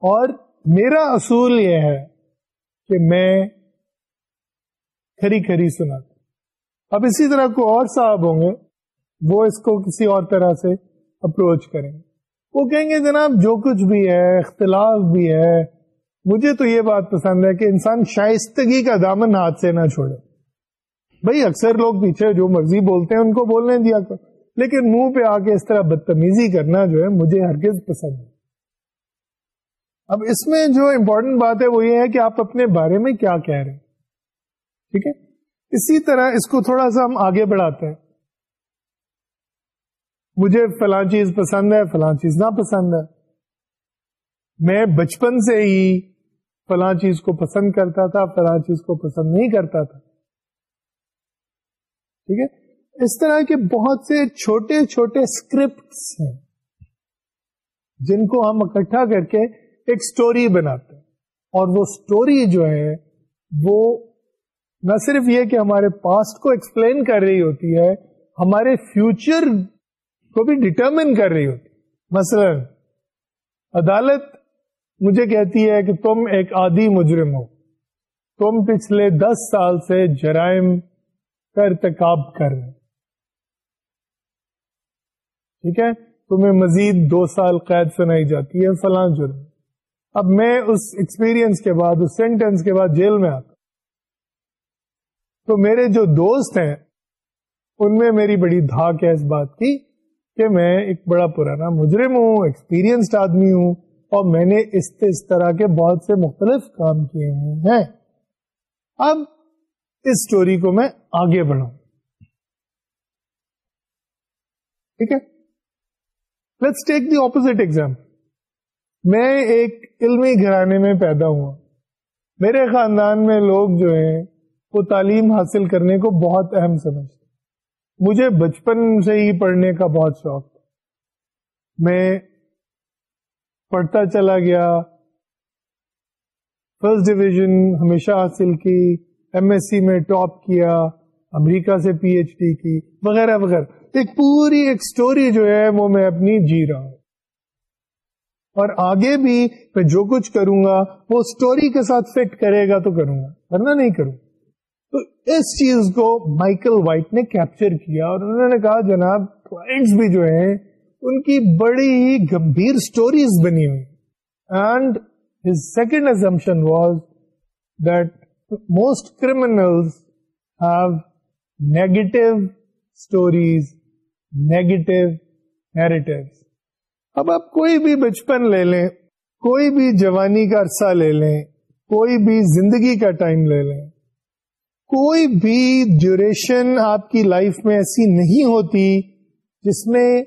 اور میرا اصول یہ ہے کہ میں کھری کھری سنا اب اسی طرح کو اور صاحب ہوں گے، وہ اس کو کسی اور طرح سے اپروچ کریں گے۔ وہ کہیں گے، جناب، جو کچھ بھی ہے، اختلاف بھی ہے، مجھے تو یہ بات پسند ہے کہ انسان شائستگی کا دامن ہاتھ سے نہ چھوڑے۔ بھائی، اکثر لوگ پیچھے جو مرضی بولتے ہیں، ان کو بولنے دیا کر لیکن منہ پہ آ کے اس طرح بدتمیزی کرنا جو ہے، مجھے ہرگز پسند ہے اب اس میں جو امپورٹنٹ بات ہے، وہ یہ ہے کہ آپ اپنے بارے میں کیا کہہ رہے ہیں۔ ٹھیک ہے؟ اسی طرح اس کو تھوڑا سا ہم آگے بڑھاتے ہیں۔ مجھے فلاں چیز پسند ہے، فلاں چیز نہ پسند ہے۔ میں بچپن سے ہی فلاں چیز کو پسند کرتا تھا، فلاں چیز کو پسند نہیں کرتا تھا۔ ٹھیک ہے؟ اس طرح کے بہت سے چھوٹے چھوٹے اسکرپٹس ہیں، جن کو ہم اکٹھا کر کے ایک سٹوری بناتے ہیں۔ اور وہ سٹوری جو ہے، وہ نہ صرف یہ کہ ہمارے پاسٹ کو ایکسپلین کر رہی ہوتی ہے، ہمارے فیوچر کو بھی ڈٹرمن کر رہی ہوتی مثلا، عدالت مجھے کہتی ہے کہ تم ایک عادی مجرم ہو۔ تم پچھلے دس سال سے جرائم کا ارتکاب کر رہے ٹھیک ہے؟ تمہیں مزید دو سال قید سنائی جاتی ہے، فلاں جرم۔ اب میں اس ایکسپیرئنس کے بعد، اس سینٹینس کے بعد جیل میں آتا تو میرے جو دوست ہیں، ان میں میری بڑی دھاک ہے اس بات کی کہ میں ایک بڑا پرانا مجرم ہوں ایکسپیرئنسڈ آدمی ہوں اور میں نے اس اس طرح کے بہت سے مختلف کام کیے ہوئے ہیں۔ اب اس سٹوری کو میں آگے بڑھاؤں۔ ٹھیک ہے؟ Let's take the opposite exam میں ایک علمی گھرانے میں پیدا ہوا۔ میرے خاندان میں لوگ جو ہیں وہ تعلیم حاصل کرنے کو بہت اہم سمجھتے مجھے بچپن سے ہی پڑھنے کا بہت شوق تھا۔ میں پڑھتا چلا گیا۔ فرسٹ ڈویژن ہمیشہ حاصل کی۔ ایم ایس سی میں ٹاپ کیا۔ امریکہ سے پی ایچ ڈی کی۔ وغیرہ وغیرہ۔ ایک پوری ایک سٹوری جو ہے وہ میں اپنی جی رہا ہوں۔ اور آگے بھی میں جو کچھ کروں گا، وہ سٹوری کے ساتھ فٹ کرے گا تو کروں گا۔ ورنہ نہیں کروں۔ تو اس چیز کو مائیکل وائٹ نے کیپچر کیا اور انہوں نے کہا جناب کلائنٹس بھی جو ہیں، ان کی بڑی ہی گمبھیر اسٹوریز بنی ہوئی۔ And his second assumption was that most criminals have negative stories negative narrative اب آپ کوئی بھی بچپن لے لیں، کوئی بھی جوانی کا عرصہ لے لیں، کوئی بھی زندگی کا ٹائم لے لیں۔ کوئی بھی ڈیوریشن آپ کی لائف میں ایسی نہیں ہوتی جس میں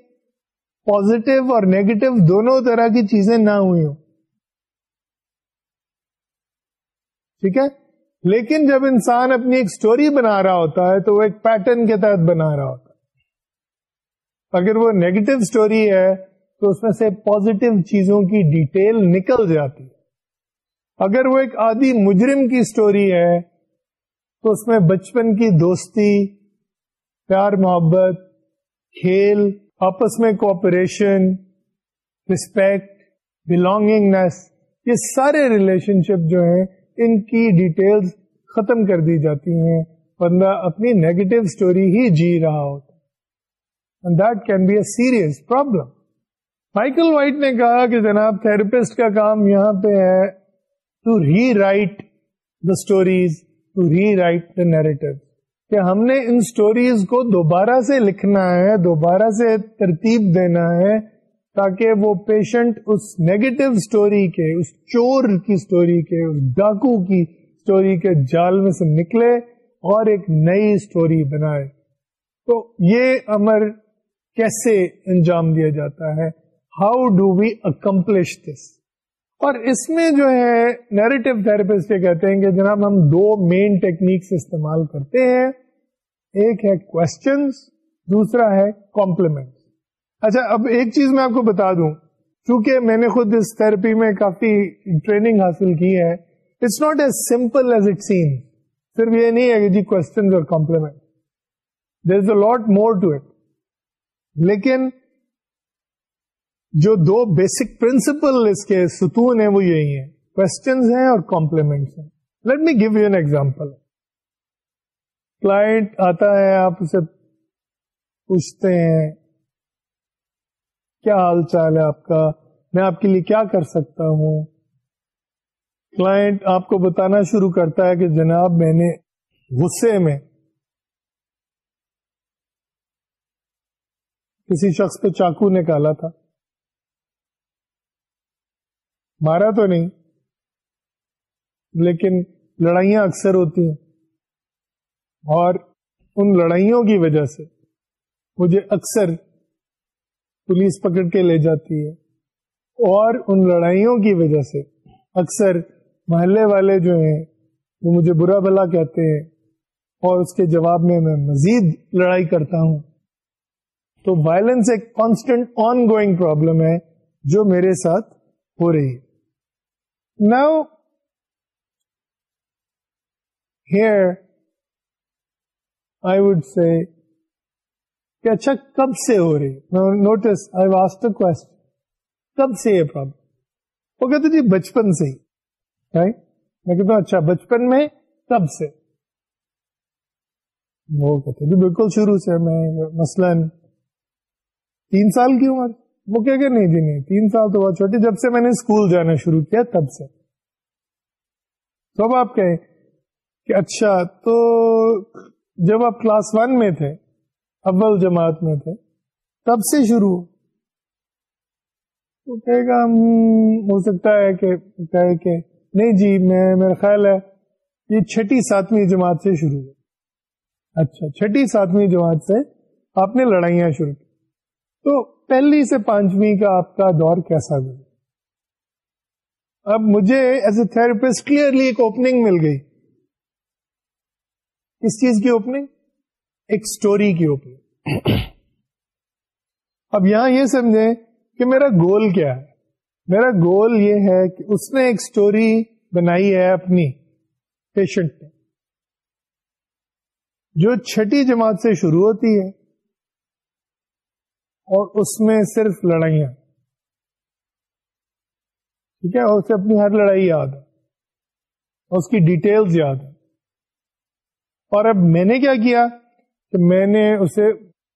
پوزیٹو اور نیگیٹو دونوں طرح کی چیزیں نہ ہوئی ہوں۔ ٹھیک ہے؟ لیکن جب انسان اپنی ایک سٹوری بنا رہا ہوتا ہے تو وہ ایک پیٹرن کے تحت بنا رہا ہوتا ہے۔ اگر وہ نیگیٹو سٹوری ہے تو اس میں سے پوزیٹو چیزوں کی ڈیٹیل نکل جاتی ہے۔ اگر وہ ایک آدھی مجرم کی سٹوری ہے تو اس میں بچپن کی دوستی، پیار، محبت، کھیل، آپس میں کوپریشن رسپیکٹ بلونگنگنیس یہ سارے ریلیشن شپ جو ہیں، ان کی ڈیٹیلز ختم کر دی جاتی ہیں۔ بندہ اپنی نیگیٹو اسٹوری ہی جی رہا ہوتا that can be a serious problem Michael White نے کہا کہ جناب تھراپسٹ کا کام یہاں پہ ہے to rewrite the stories to rewrite the narrative کہ ہم نے ان سٹوریز کو دوبارہ سے لکھنا ہے، دوبارہ سے ترتیب دینا ہے تاکہ وہ پیشنٹ اس نیگیٹو سٹوری کے، اس چور کی سٹوری کے، اس ڈاکو کی سٹوری کے جال میں سے نکلے اور ایک نئی سٹوری بنائے۔ تو یہ امر کیسے انجام دیا جاتا ہے؟ How do we accomplish this اور اس میں جو ہے نیریٹو تھراپسٹ یہ کہتے ہیں کہ جناب ہم دو مین ٹیکنیکس استعمال کرتے ہیں۔ ایک ہے کوشچنس دوسرا ہے کمپلیمنٹ اچھا اب ایک چیز میں آپ کو بتا دوں۔ چونکہ میں نے خود اس تھراپی میں کافی ٹریننگ حاصل کی ہے it's not as simple as it seen صرف یہ نہیں ہے کہ جی کوشچن اور compliment there is a lot more to it لیکن جو دو بیسک پرنسپل اس کے ستون ہیں وہ یہی ہیں۔ کوشچنس ہیں اور کمپلیمنٹس ہیں۔ Let me give you an example client آتا ہے، آپ اسے پوچھتے ہیں، کیا حال چال ہے آپ کا؟ میں آپ کے لیے کیا کر سکتا ہوں؟ کلائنٹ آپ کو بتانا شروع کرتا ہے کہ جناب میں نے غصے میں کسی شخص پہ چاقو نکالا تھا۔ مارا تو نہیں۔ لیکن لڑائیاں اکثر ہوتی ہیں۔ اور ان لڑائیوں کی وجہ سے مجھے اکثر پولیس پکڑ کے لے جاتی ہے۔ اور ان لڑائیوں کی وجہ سے اکثر محلے والے جو ہیں، وہ مجھے برا بلا کہتے ہیں۔ اور اس کے جواب میں میں مزید لڑائی کرتا ہوں۔ تو وائلنس ایک کانسٹنٹ آن گوئنگ پرابلم ہے جو میرے ساتھ ہو رہی ہے۔ Now here I would say کہ اچھا کب سے ہو رہی نوٹس آئی واسٹ کوشچن کب سے یہ پرابلم وہ کہتے جی بچپن سے ہی میں کہتا ہوں اچھا بچپن میں کب سے وہ کہتے جی بالکل شروع سے میں مثلا تین سال کی عمر وہ کہ نہیں جی نہیں تین سال تو بہت چھوٹی، جب سے میں نے اسکول جانا شروع کیا، تب سے۔ تو اب آپ کہیں کہ اچھا تو جب آپ کلاس ون میں تھے، اول جماعت میں تھے، تب سے شروع۔ تو کہے گا ہو سکتا ہے کہ، کہے کہ نہیں جی میں، میرا خیال ہے یہ چھٹی ساتویں جماعت سے شروع ہے۔ اچھا چھٹی ساتویں جماعت سے آپ نے لڑائیاں شروع کی۔ تو پہلی سے پانچویں کا آپ کا دور کیسا گزرا اب مجھے ایز اے تھراپسٹ کلیئرلی ایک اوپننگ مل گئی۔ کس چیز کی اوپننگ ایک سٹوری کی اوپننگ اب یہاں یہ سمجھیں کہ میرا گول کیا ہے۔ میرا گول یہ ہے کہ اس نے ایک سٹوری بنائی ہے اپنی پیشنٹ نے جو چھٹی جماعت سے شروع ہوتی ہے اور اس میں صرف لڑائیاں۔ ٹھیک ہے؟ اور اسے اپنی ہر لڑائی یاد ہے۔ اور اس کی ڈیٹیلز یاد ہے اور اب میں نے کیا کیا کہ میں نے اسے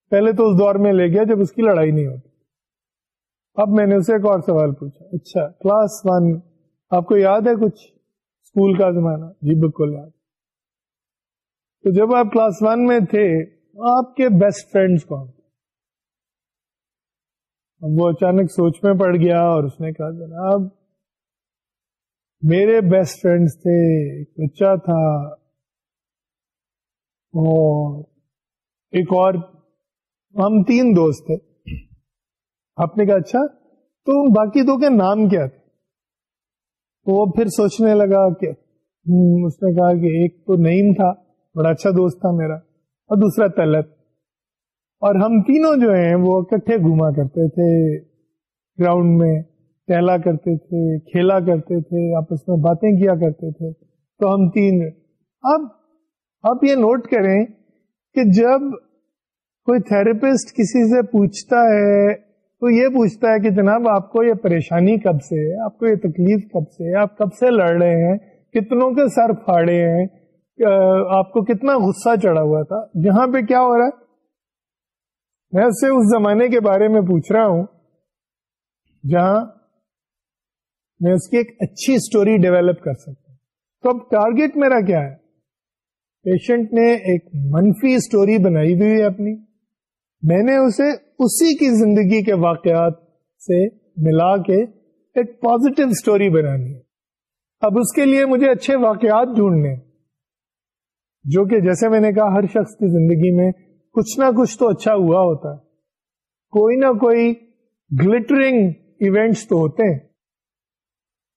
پہلے تو اس دور میں لے گیا جب اس کی لڑائی نہیں ہوتی۔ اب میں نے اسے ایک اور سوال پوچھا۔ اچھا کلاس ون، آپ کو یاد ہے کچھ؟ اسکول کا زمانہ۔ جی بالکل یاد۔ تو جب آپ کلاس ون میں تھے، آپ کے بیسٹ فرینڈس کون وہ اچانک سوچ میں پڑ گیا اور اس نے کہا، جناب، میرے بیسٹ فرینڈس تھے، ایک بچہ تھا اور ایک اور، ہم تین دوست تھے۔ آپ نے کہا اچھا تو باقی دو کے نام کیا تھے؟ تو وہ پھر سوچنے لگا کہ اس نے کہا کہ ایک تو نعیم تھا، بڑا اچھا دوست تھا میرا، اور دوسرا تلت اور ہم تینوں جو ہیں وہ اکٹھے گھوما کرتے تھے، گراؤنڈ میں ٹہلا کرتے تھے، کھیلا کرتے تھے، آپس میں باتیں کیا کرتے تھے۔ تو ہم تین۔ اب آپ یہ نوٹ کریں کہ جب کوئی تھراپسٹ کسی سے پوچھتا ہے، تو یہ پوچھتا ہے کہ جناب، آپ کو یہ پریشانی کب سے ہے؟ آپ کو یہ تکلیف کب سے ہے؟ آپ کب سے لڑ رہے ہیں؟ کتنوں کے سر پھاڑے ہیں؟ آپ کو کتنا غصہ چڑھا ہوا تھا؟ جہاں پہ کیا ہو رہا ہے؟ میں اس سے اس زمانے کے بارے میں پوچھ رہا ہوں جہاں میں اس کی ایک اچھی اسٹوری ڈیولپ کر سکتا ہوں۔ تو اب ٹارگیٹ میرا کیا ہے؟ پیشنٹ نے ایک منفی اسٹوری بنائی ہوئی ہے اپنی۔ میں نے اسے اسی کی زندگی کے واقعات سے ملا کے ایک پازیٹو اسٹوری بنانی ہے۔ اب اس کے لیے مجھے اچھے واقعات ڈھونڈنے جو کہ جیسے میں نے کہا، ہر شخص کی زندگی میں کچھ نہ کچھ تو اچھا ہوا ہوتا ہے۔ کوئی نہ کوئی گلٹرنگ ایونٹس تو ہوتے ہیں۔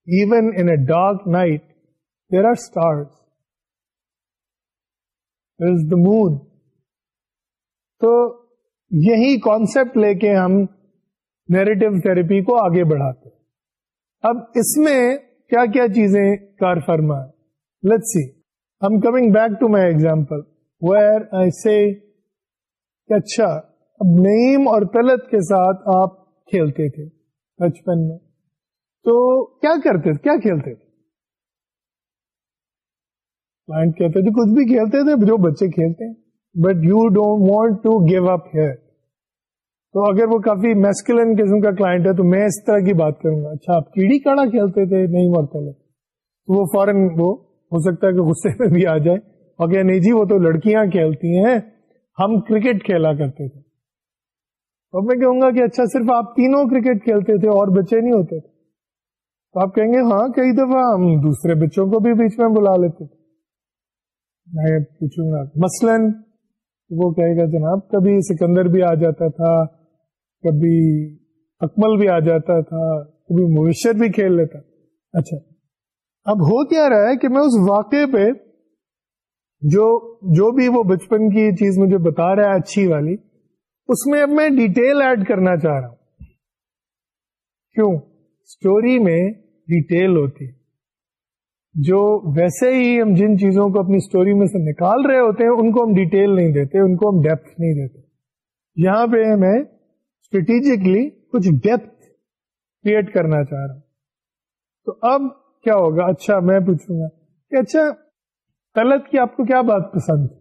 Even in a dark night there are stars is the moon تو یہی کانسپٹ لے کے ہم نیریٹو تھراپی کو آگے بڑھاتے اب اس میں کیا کیا چیزیں کار فرما let see hmm coming back to my example where I see اچھا اب نعیم اور طلت کے ساتھ آپ کھیلتے تھے بچپن میں۔ تو کیا کرتے تھے؟ کیا کھیلتے تھے؟ کلائنٹ کہتے تھے، کچھ بھی کھیلتے تھے، جو بچے کھیلتے ہیں۔ But you don't want to give up here تو اگر وہ کافی میسکلن قسم کا کلائنٹ ہے، تو میں اس طرح کی بات کروں گا۔ اچھا آپ کیڑی کاڑا کھیلتے تھے نہیں مرتے تو وہ فوراً وہ، ہو سکتا ہے کہ غصے میں بھی آ جائے۔ اور کہ نہیں جی وہ تو لڑکیاں کھیلتی ہیں۔ ہم کرکٹ کھیلا کرتے تھے۔ تو میں کہوں گا کہ اچھا صرف آپ تینوں کرکٹ کھیلتے تھے، اور بچے نہیں ہوتے تھے۔ تو آپ کہیں گے ہاں کئی دفعہ ہم دوسرے بچوں کو بھی بیچ میں بلا لیتے تھے۔ میں پوچھوں گا، مثلاً وہ کہے گا، جناب، کبھی سکندر بھی آ جاتا تھا، کبھی اکمل بھی آ جاتا تھا، کبھی مویشر بھی کھیل لیتا۔ اچھا اب ہو کیا رہا ہے کہ میں اس واقعے پہ جو جو بھی وہ بچپن کی چیز مجھے بتا رہا ہے اچھی والی، اس میں اب میں ڈیٹیل ایڈ کرنا چاہ رہا ہوں۔ کیوں؟ اسٹوری میں ڈیٹیل ہوتی جو ویسے ہی ہم جن چیزوں کو اپنی اسٹوری میں سے نکال رہے ہوتے ہیں، ان کو ہم ڈیٹیل نہیں دیتے، ان کو ہم ڈیپتھ نہیں دیتے۔ یہاں پہ میں اسٹریٹجکلی کچھ ڈیپتھ کریٹ کرنا چاہ رہا ہوں۔ تو اب کیا ہوگا؟ اچھا میں پوچھوں گا کہ اچھا طلت کی آپ کو کیا بات پسند تھی؟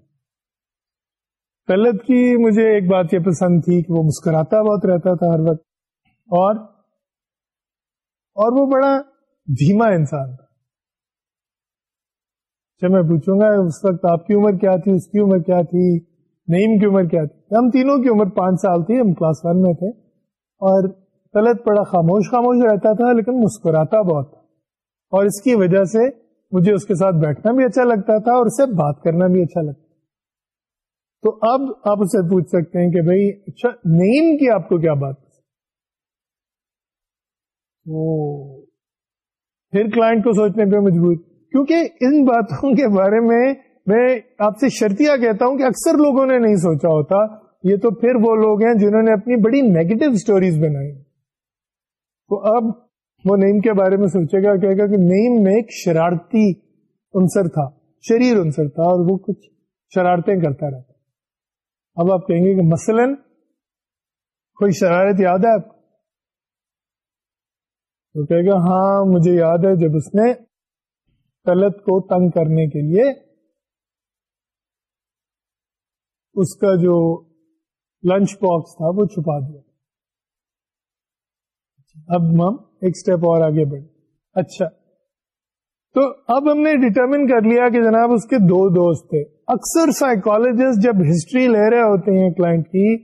طلت کی مجھے ایک بات یہ پسند تھی کہ وہ مسکراتا بہت رہتا تھا ہر وقت، اور اور وہ بڑا دھیما انسان تھا۔ اچھا میں پوچھوں گا اس وقت آپ کی عمر کیا تھی، اس کی عمر کیا تھی، نعیم کی عمر کیا تھی؟ ہم تینوں کی عمر پانچ سال تھی، ہم کلاس ون میں تھے۔ اور طلت بڑا خاموش خاموش رہتا تھا، لیکن مسکراتا بہت تھا۔ اور اس کی وجہ سے مجھے اس کے ساتھ بیٹھنا بھی اچھا لگتا تھا اور اسے بات کرنا بھی اچھا لگتا تو اب آپ اسے پوچھ سکتے ہیں کہ بھائی اچھا نیم کی آپ کو کیا بات پھر کلائنٹ کو سوچنے پہ مجبور۔ کیونکہ ان باتوں کے بارے میں میں آپ سے شرطیہ کہتا ہوں کہ اکثر لوگوں نے نہیں سوچا ہوتا۔ یہ تو پھر وہ لوگ ہیں جنہوں نے اپنی بڑی نیگیٹو سٹوریز بنائی۔ تو اب وہ نیم کے بارے میں سوچے گا کہے گا کہ نیم میں ایک شرارتی انصر تھا، شریر انصر تھا، اور وہ کچھ شرارتیں کرتا رہتا۔ اب آپ کہیں گے کہ مثلا کوئی شرارت یاد ہے آپ تو کہے گا ہاں مجھے یاد ہے جب اس نے طلت کو تنگ کرنے کے لیے اس کا جو لنچ باکس تھا وہ چھپا دیا۔ اب ہم ایک اسٹیپ اور آگے بڑھے اچھا۔ تو اب ہم نے ڈٹرمن کر لیا کہ جناب اس کے دو دوست تھے۔ اکثر سائیکولوجسٹ جب ہسٹری لے رہے ہوتے ہیں کلائنٹ کی،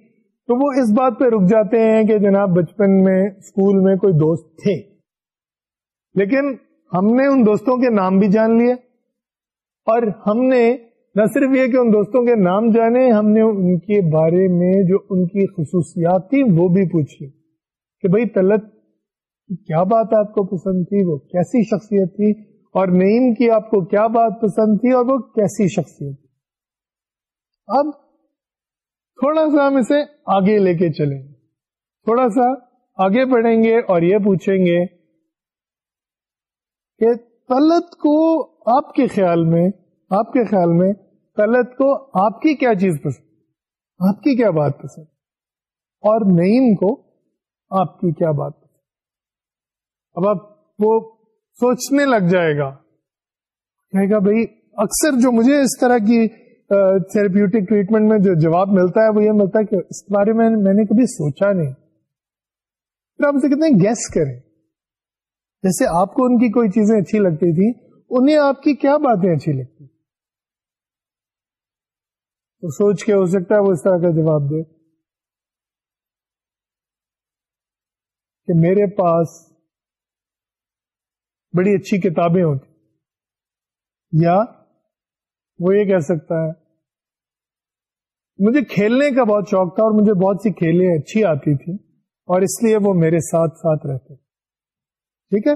تو وہ اس بات پہ رک جاتے ہیں کہ جناب بچپن میں اسکول میں کوئی دوست تھے۔ لیکن ہم نے ان دوستوں کے نام بھی جان لیے۔ اور ہم نے نہ صرف یہ کہ ان دوستوں کے نام جانے، ہم نے ان کے بارے میں جو ان کی خصوصیات تھی وہ بھی پوچھی کہ بھائی طلت کیا بات آپ کو پسند تھی؟ وہ کیسی شخصیت تھی؟ اور نعیم کی آپ کو کیا بات پسند تھی اور وہ کیسی شخصیت تھی؟ اب تھوڑا سا ہم اسے آگے لے کے چلیں۔ گے تھوڑا سا آگے بڑھیں گے اور یہ پوچھیں گے کہ طلت کو آپ کے خیال میں، آپ کے خیال میں طلت کو آپ کی کیا چیز پسند آپ کی کیا بات پسند اور نعیم کو آپ کی کیا بات اب آپ وہ سوچنے لگ جائے گا۔ کہے گا بھائی، اکثر جو مجھے اس طرح کی تھراپیوٹک ٹریٹمنٹ میں جو جواب ملتا ہے، وہ یہ ملتا ہے کہ اس بارے میں میں نے کبھی سوچا نہیں۔ پھر آپ اسے کتنے گیس کریں۔ جیسے آپ کو ان کی کوئی چیزیں اچھی لگتی تھی انہیں آپ کی کیا باتیں اچھی لگتی؟ تو سوچ کے ہو سکتا ہے وہ اس طرح کا جواب دے کہ میرے پاس بڑی اچھی کتابیں ہوتی یا وہ یہ کہہ سکتا ہے، مجھے کھیلنے کا بہت شوق تھا اور مجھے بہت سی کھیلیں اچھی آتی تھی اور اس لیے وہ میرے ساتھ ساتھ رہتے ٹھیک ہے؟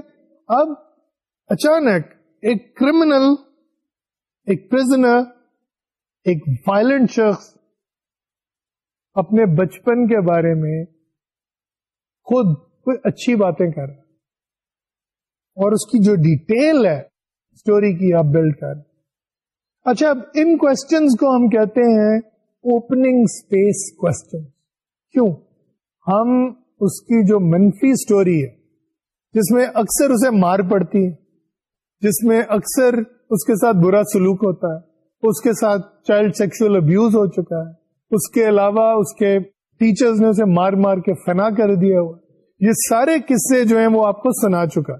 اب اچانک ایک کرمنل ایک پرزنر ایک وائلنٹ شخص اپنے بچپن کے بارے میں خود کوئی اچھی باتیں کر رہا اور اس کی جو ڈیٹیل ہے اسٹوری کی آپ بلڈ کر. اچھا اب ان کوشچنس کو ہم کہتے ہیں اوپننگ اسپیس کوشچن کیوں؟ ہم اس کی جو منفی اسٹوری ہے، جس میں اکثر اسے مار پڑتی ہے، جس میں اکثر اس کے ساتھ برا سلوک ہوتا ہے، اس کے ساتھ چائلڈ سیکشل ابیوز ہو چکا ہے، اس کے علاوہ اس کے ٹیچرز نے اسے مار مار کے فنا کر دیا ہوا یہ سارے قصے جو ہیں وہ آپ کو سنا چکا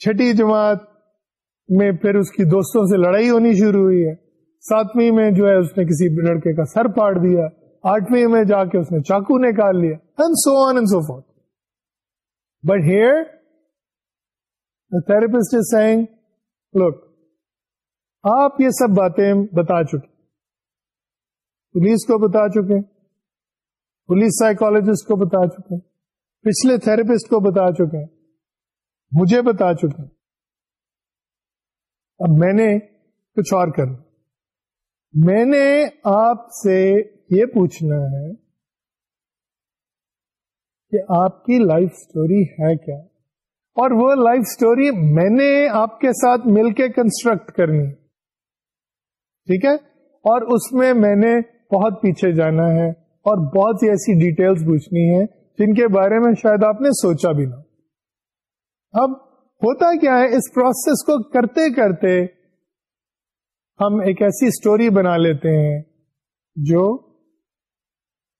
چھٹی جماعت میں پھر اس کی دوستوں سے لڑائی ہونی شروع ہوئی ہے۔ ساتویں میں جو ہے اس نے کسی لڑکے کا سر پاڑ دیا۔ آٹھویں میں جا کے اس نے چاقو نکال لیا۔ And so on and so forth but here therapist is saying look آپ یہ سب باتیں بتا چکے پولیس کو بتا چکے پولیس سائیکولوجسٹ کو بتا چکے پچھلے تھراپسٹ کو بتا چکے مجھے بتا چکے اب میں نے کچھ اور کرنا میں نے آپ سے یہ پوچھنا ہے کہ آپ کی لائف سٹوری ہے کیا؟ اور وہ لائف سٹوری میں نے آپ کے ساتھ مل کے کنسٹرکٹ کرنی۔ ٹھیک ہے؟ اور اس میں میں نے بہت پیچھے جانا ہے اور بہت سی ایسی ڈیٹیلز پوچھنی ہے جن کے بارے میں شاید آپ نے سوچا بھی نہ اب ہوتا کیا ہے، اس پروسیس کو کرتے کرتے ہم ایک ایسی اسٹوری بنا لیتے ہیں جو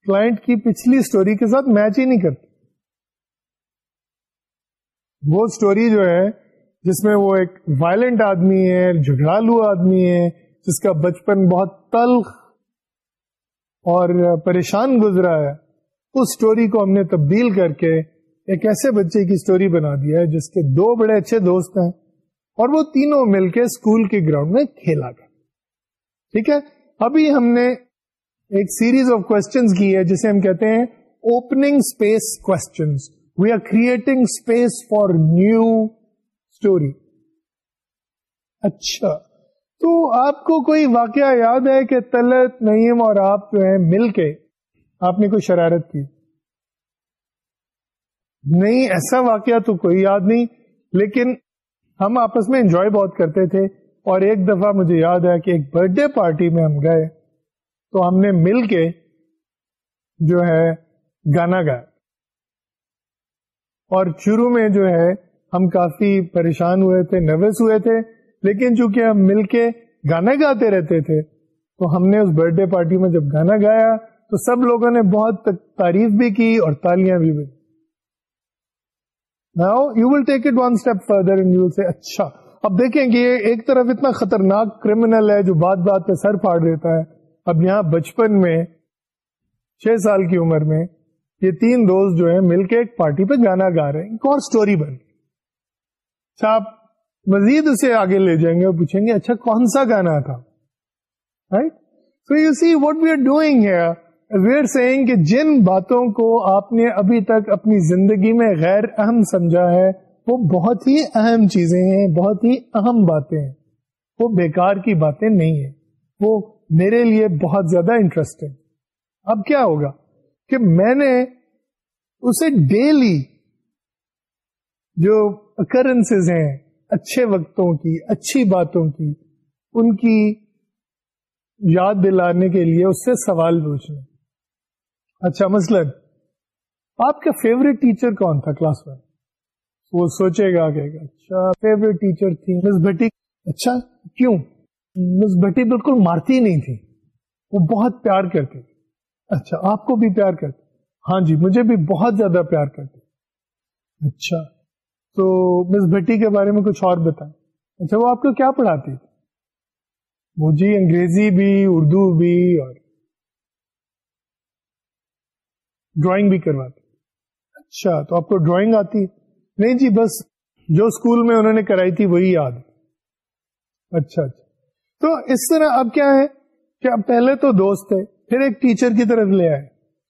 کلائنٹ کی پچھلی اسٹوری کے ساتھ میچ ہی نہیں کرتی۔ وہ اسٹوری جو ہے، جس میں وہ ایک وائلنٹ آدمی ہے، جھگڑالو آدمی ہے، جس کا بچپن بہت تلخ اور پریشان گزرا ہے، اس اسٹوری کو ہم نے تبدیل کر کے ایک ایسے بچے کی اسٹوری بنا دیا ہے جس کے دو بڑے اچھے دوست ہیں اور وہ تینوں مل کے اسکول کے گراؤنڈ میں کھیلا کر ٹھیک ہے؟ ابھی ہم نے ایک سیریز آف کوشچنس کی ہے جسے ہم کہتے ہیں opening space questions we are creating space for new story اچھا۔ تو آپ کو کوئی واقعہ یاد ہے کہ تلت نعیم اور آپ جو ہیں مل کے آپ نے کوئی شرارت کی؟ نہیں، ایسا واقعہ تو کوئی یاد نہیں، لیکن ہم آپس میں انجوائے بہت کرتے تھے اور ایک دفعہ مجھے یاد ہے کہ ایک برتھ ڈے پارٹی میں ہم گئے، تو ہم نے مل کے جو ہے گانا گایا۔ اور شروع میں جو ہے ہم کافی پریشان ہوئے تھے نروس ہوئے تھے، لیکن چونکہ ہم مل کے گانا گاتے رہتے تھے، تو ہم نے اس برتھ ڈے پارٹی میں جب گانا گایا تو سب لوگوں نے بہت تعریف بھی کی اور تالیاں بھی بھی you will take it one step further and you say اچھا اب دیکھیں کہ یہ ایک طرف اتنا خطرناک کرمنل ہے جو بات بات پہ سر پھاڑ دیتا ہے۔ اب یہاں بچپن میں، چھ سال کی عمر میں، یہ تین دوست جو ہیں مل کے ایک پارٹی پہ گانا گا رہے ہیں۔ ایک اور اسٹوری بن اچھا آپ مزید اسے آگے لے جائیں گے اور پوچھیں گے اچھا کون سا گانا تھا؟ Right so you see what we are doing we are seeing کہ جن باتوں کو آپ نے ابھی تک اپنی زندگی میں غیر اہم سمجھا ہے، وہ بہت ہی اہم چیزیں ہیں، بہت ہی اہم باتیں ہیں۔ وہ بیکار کی باتیں نہیں ہیں۔ وہ میرے لیے بہت زیادہ انٹرسٹنگ اب کیا ہوگا؟ کہ میں نے اسے ڈیلی جو اکرنس ہیں، اچھے وقتوں کی، اچھی باتوں کی، ان کی یاد دلانے کے لیے اس سے سوال پوچھنا۔ اچھا مثلاً، آپ کا فیوریٹ ٹیچر کون تھا کلاس میں؟ وہ سوچے گا کہ اچھا فیوریٹ ٹیچر تھی۔ مس بھٹی اچھا کیوں؟ مس بھٹی بالکل مارتی نہیں تھی۔ وہ بہت پیار کرتی اچھا آپ کو بھی پیار کرتے ہاں جی مجھے بھی بہت زیادہ پیار کرتے اچھا تو مس بھٹی کے بارے میں کچھ اور بتائیں۔ اچھا وہ آپ کو کیا پڑھاتی تھی؟ وہ جی انگریزی بھی، اردو بھی اور ڈرائنگ بھی کرواتے اچھا تو آپ کو ڈرائنگ آتی۔ ہے نہیں جی بس جو اسکول میں انہوں نے کرائی تھی وہی یاد۔ اچھا اچھا۔ تو اس طرح اب کیا ہے کہ اب پہلے تو دوست تھے، پھر ایک ٹیچر کی طرف لے آئے۔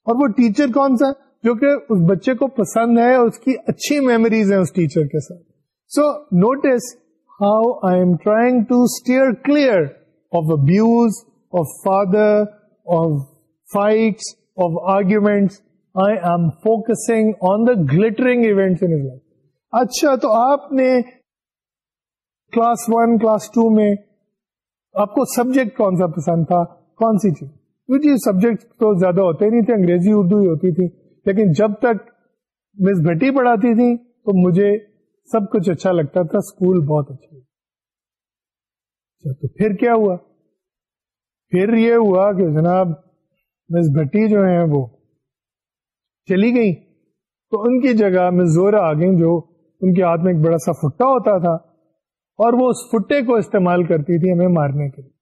اور وہ ٹیچر کون سا؟ جو کہ اس بچے کو پسند ہے اور اس کی اچھی میموریز ہیں اس ٹیچر کے ساتھ۔ So notice how I am trying to steer clear of abuse of father of fights of arguments I am focusing on the glittering events in life اچھا تو آپ نے کلاس ون کلاس ٹو میں آپ کو subject کون سا پسند تھا کون سی چیز جی سبجیکٹ تو زیادہ ہوتے نہیں تھے انگریزی اردو ہی ہوتی تھی لیکن جب تک مس بھٹی پڑھاتی تھی تو مجھے سب کچھ اچھا لگتا تھا اسکول بہت اچھا اچھا تو پھر کیا ہوا پھر یہ ہوا کہ جناب مس بھٹی جو ہیں وہ چلی گئی۔ تو ان کی جگہ میں زورا آ گئی جو ان کے ہاتھ میں ایک بڑا سا فٹا ہوتا تھا اور وہ اس فٹے کو استعمال کرتی تھی ہمیں مارنے کے لیے۔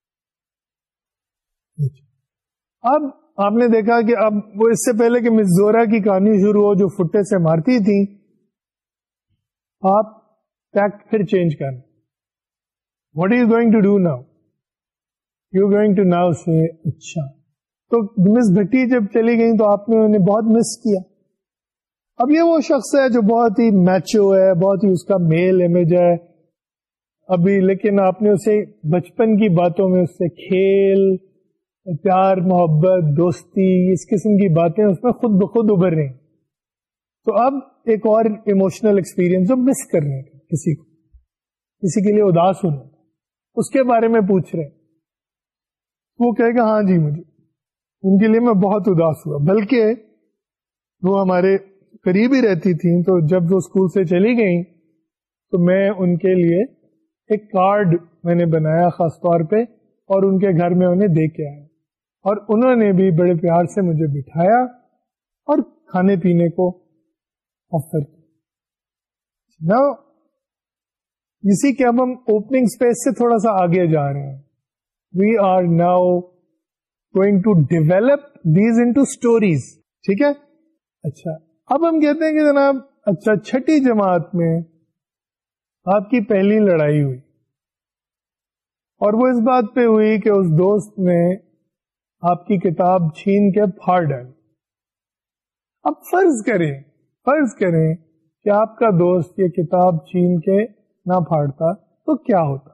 اب آپ نے دیکھا کہ اب وہ اس سے پہلے کہ مزورا کی کہانی شروع ہو جو فٹے سے مارتی تھی، آپ ٹیکٹ پھر چینج کرنا what you going to do now you going to now say اچھا تو مس بھٹی جب چلی گئی تو آپ نے انہیں بہت مس کیا۔ اب یہ وہ شخص ہے جو بہت ہی میچو ہے، بہت ہی اس کا میل امیج ہے۔ ابھی لیکن آپ نے اسے بچپن کی باتوں میں، اس سے کھیل، پیار، محبت، دوستی، اس قسم کی باتیں اس میں خود بخود ابھر رہی۔ تو اب ایک اور ایموشنل ایکسپیرئنس جو مس کرنے کا کسی کو۔ کسی کے لیے اداس ہونا اس کے بارے میں پوچھ رہے وہ کہے گا ہاں جی مجھے۔ ان کے لیے میں بہت اداس ہوا۔ بلکہ وہ ہمارے قریب ہی رہتی تھیں، تو جب وہ اسکول سے چلی گئیں، تو میں ان کے لیے ایک کارڈ میں نے بنایا خاص طور پہ، اور ان کے گھر میں انہیں دے کے آیا۔ اور انہوں نے بھی بڑے پیار سے مجھے بٹھایا اور کھانے پینے کو آفر کیا۔ اسی کے اب ہم اوپننگ اسپیس سے تھوڑا سا آگے جا رہے ہیں۔ We are now going to develop these into stories ٹھیک ہے؟ اچھا اب ہم کہتے ہیں کہ جناب اچھا چھٹی جماعت میں آپ کی پہلی لڑائی ہوئی۔ اور وہ اس بات پہ ہوئی کہ اس دوست نے آپ کی کتاب چھین کے پھاڑ ڈال اب فرض کریں فرض کریں کہ آپ کا دوست یہ کتاب چھین کے نہ پھاڑتا تو کیا ہوتا؟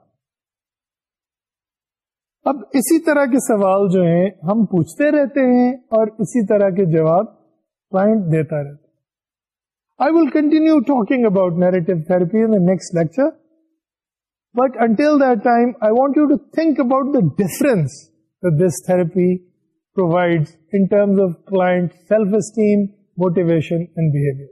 اب اسی طرح کے سوال جو ہیں، ہم پوچھتے رہتے ہیں اور اسی طرح کے جواب کلاس دیتا رہتا I will continue talking about narrative therapy and lecture but until then I want you to think about this therapy provide enough class self esteem motivation and behaviour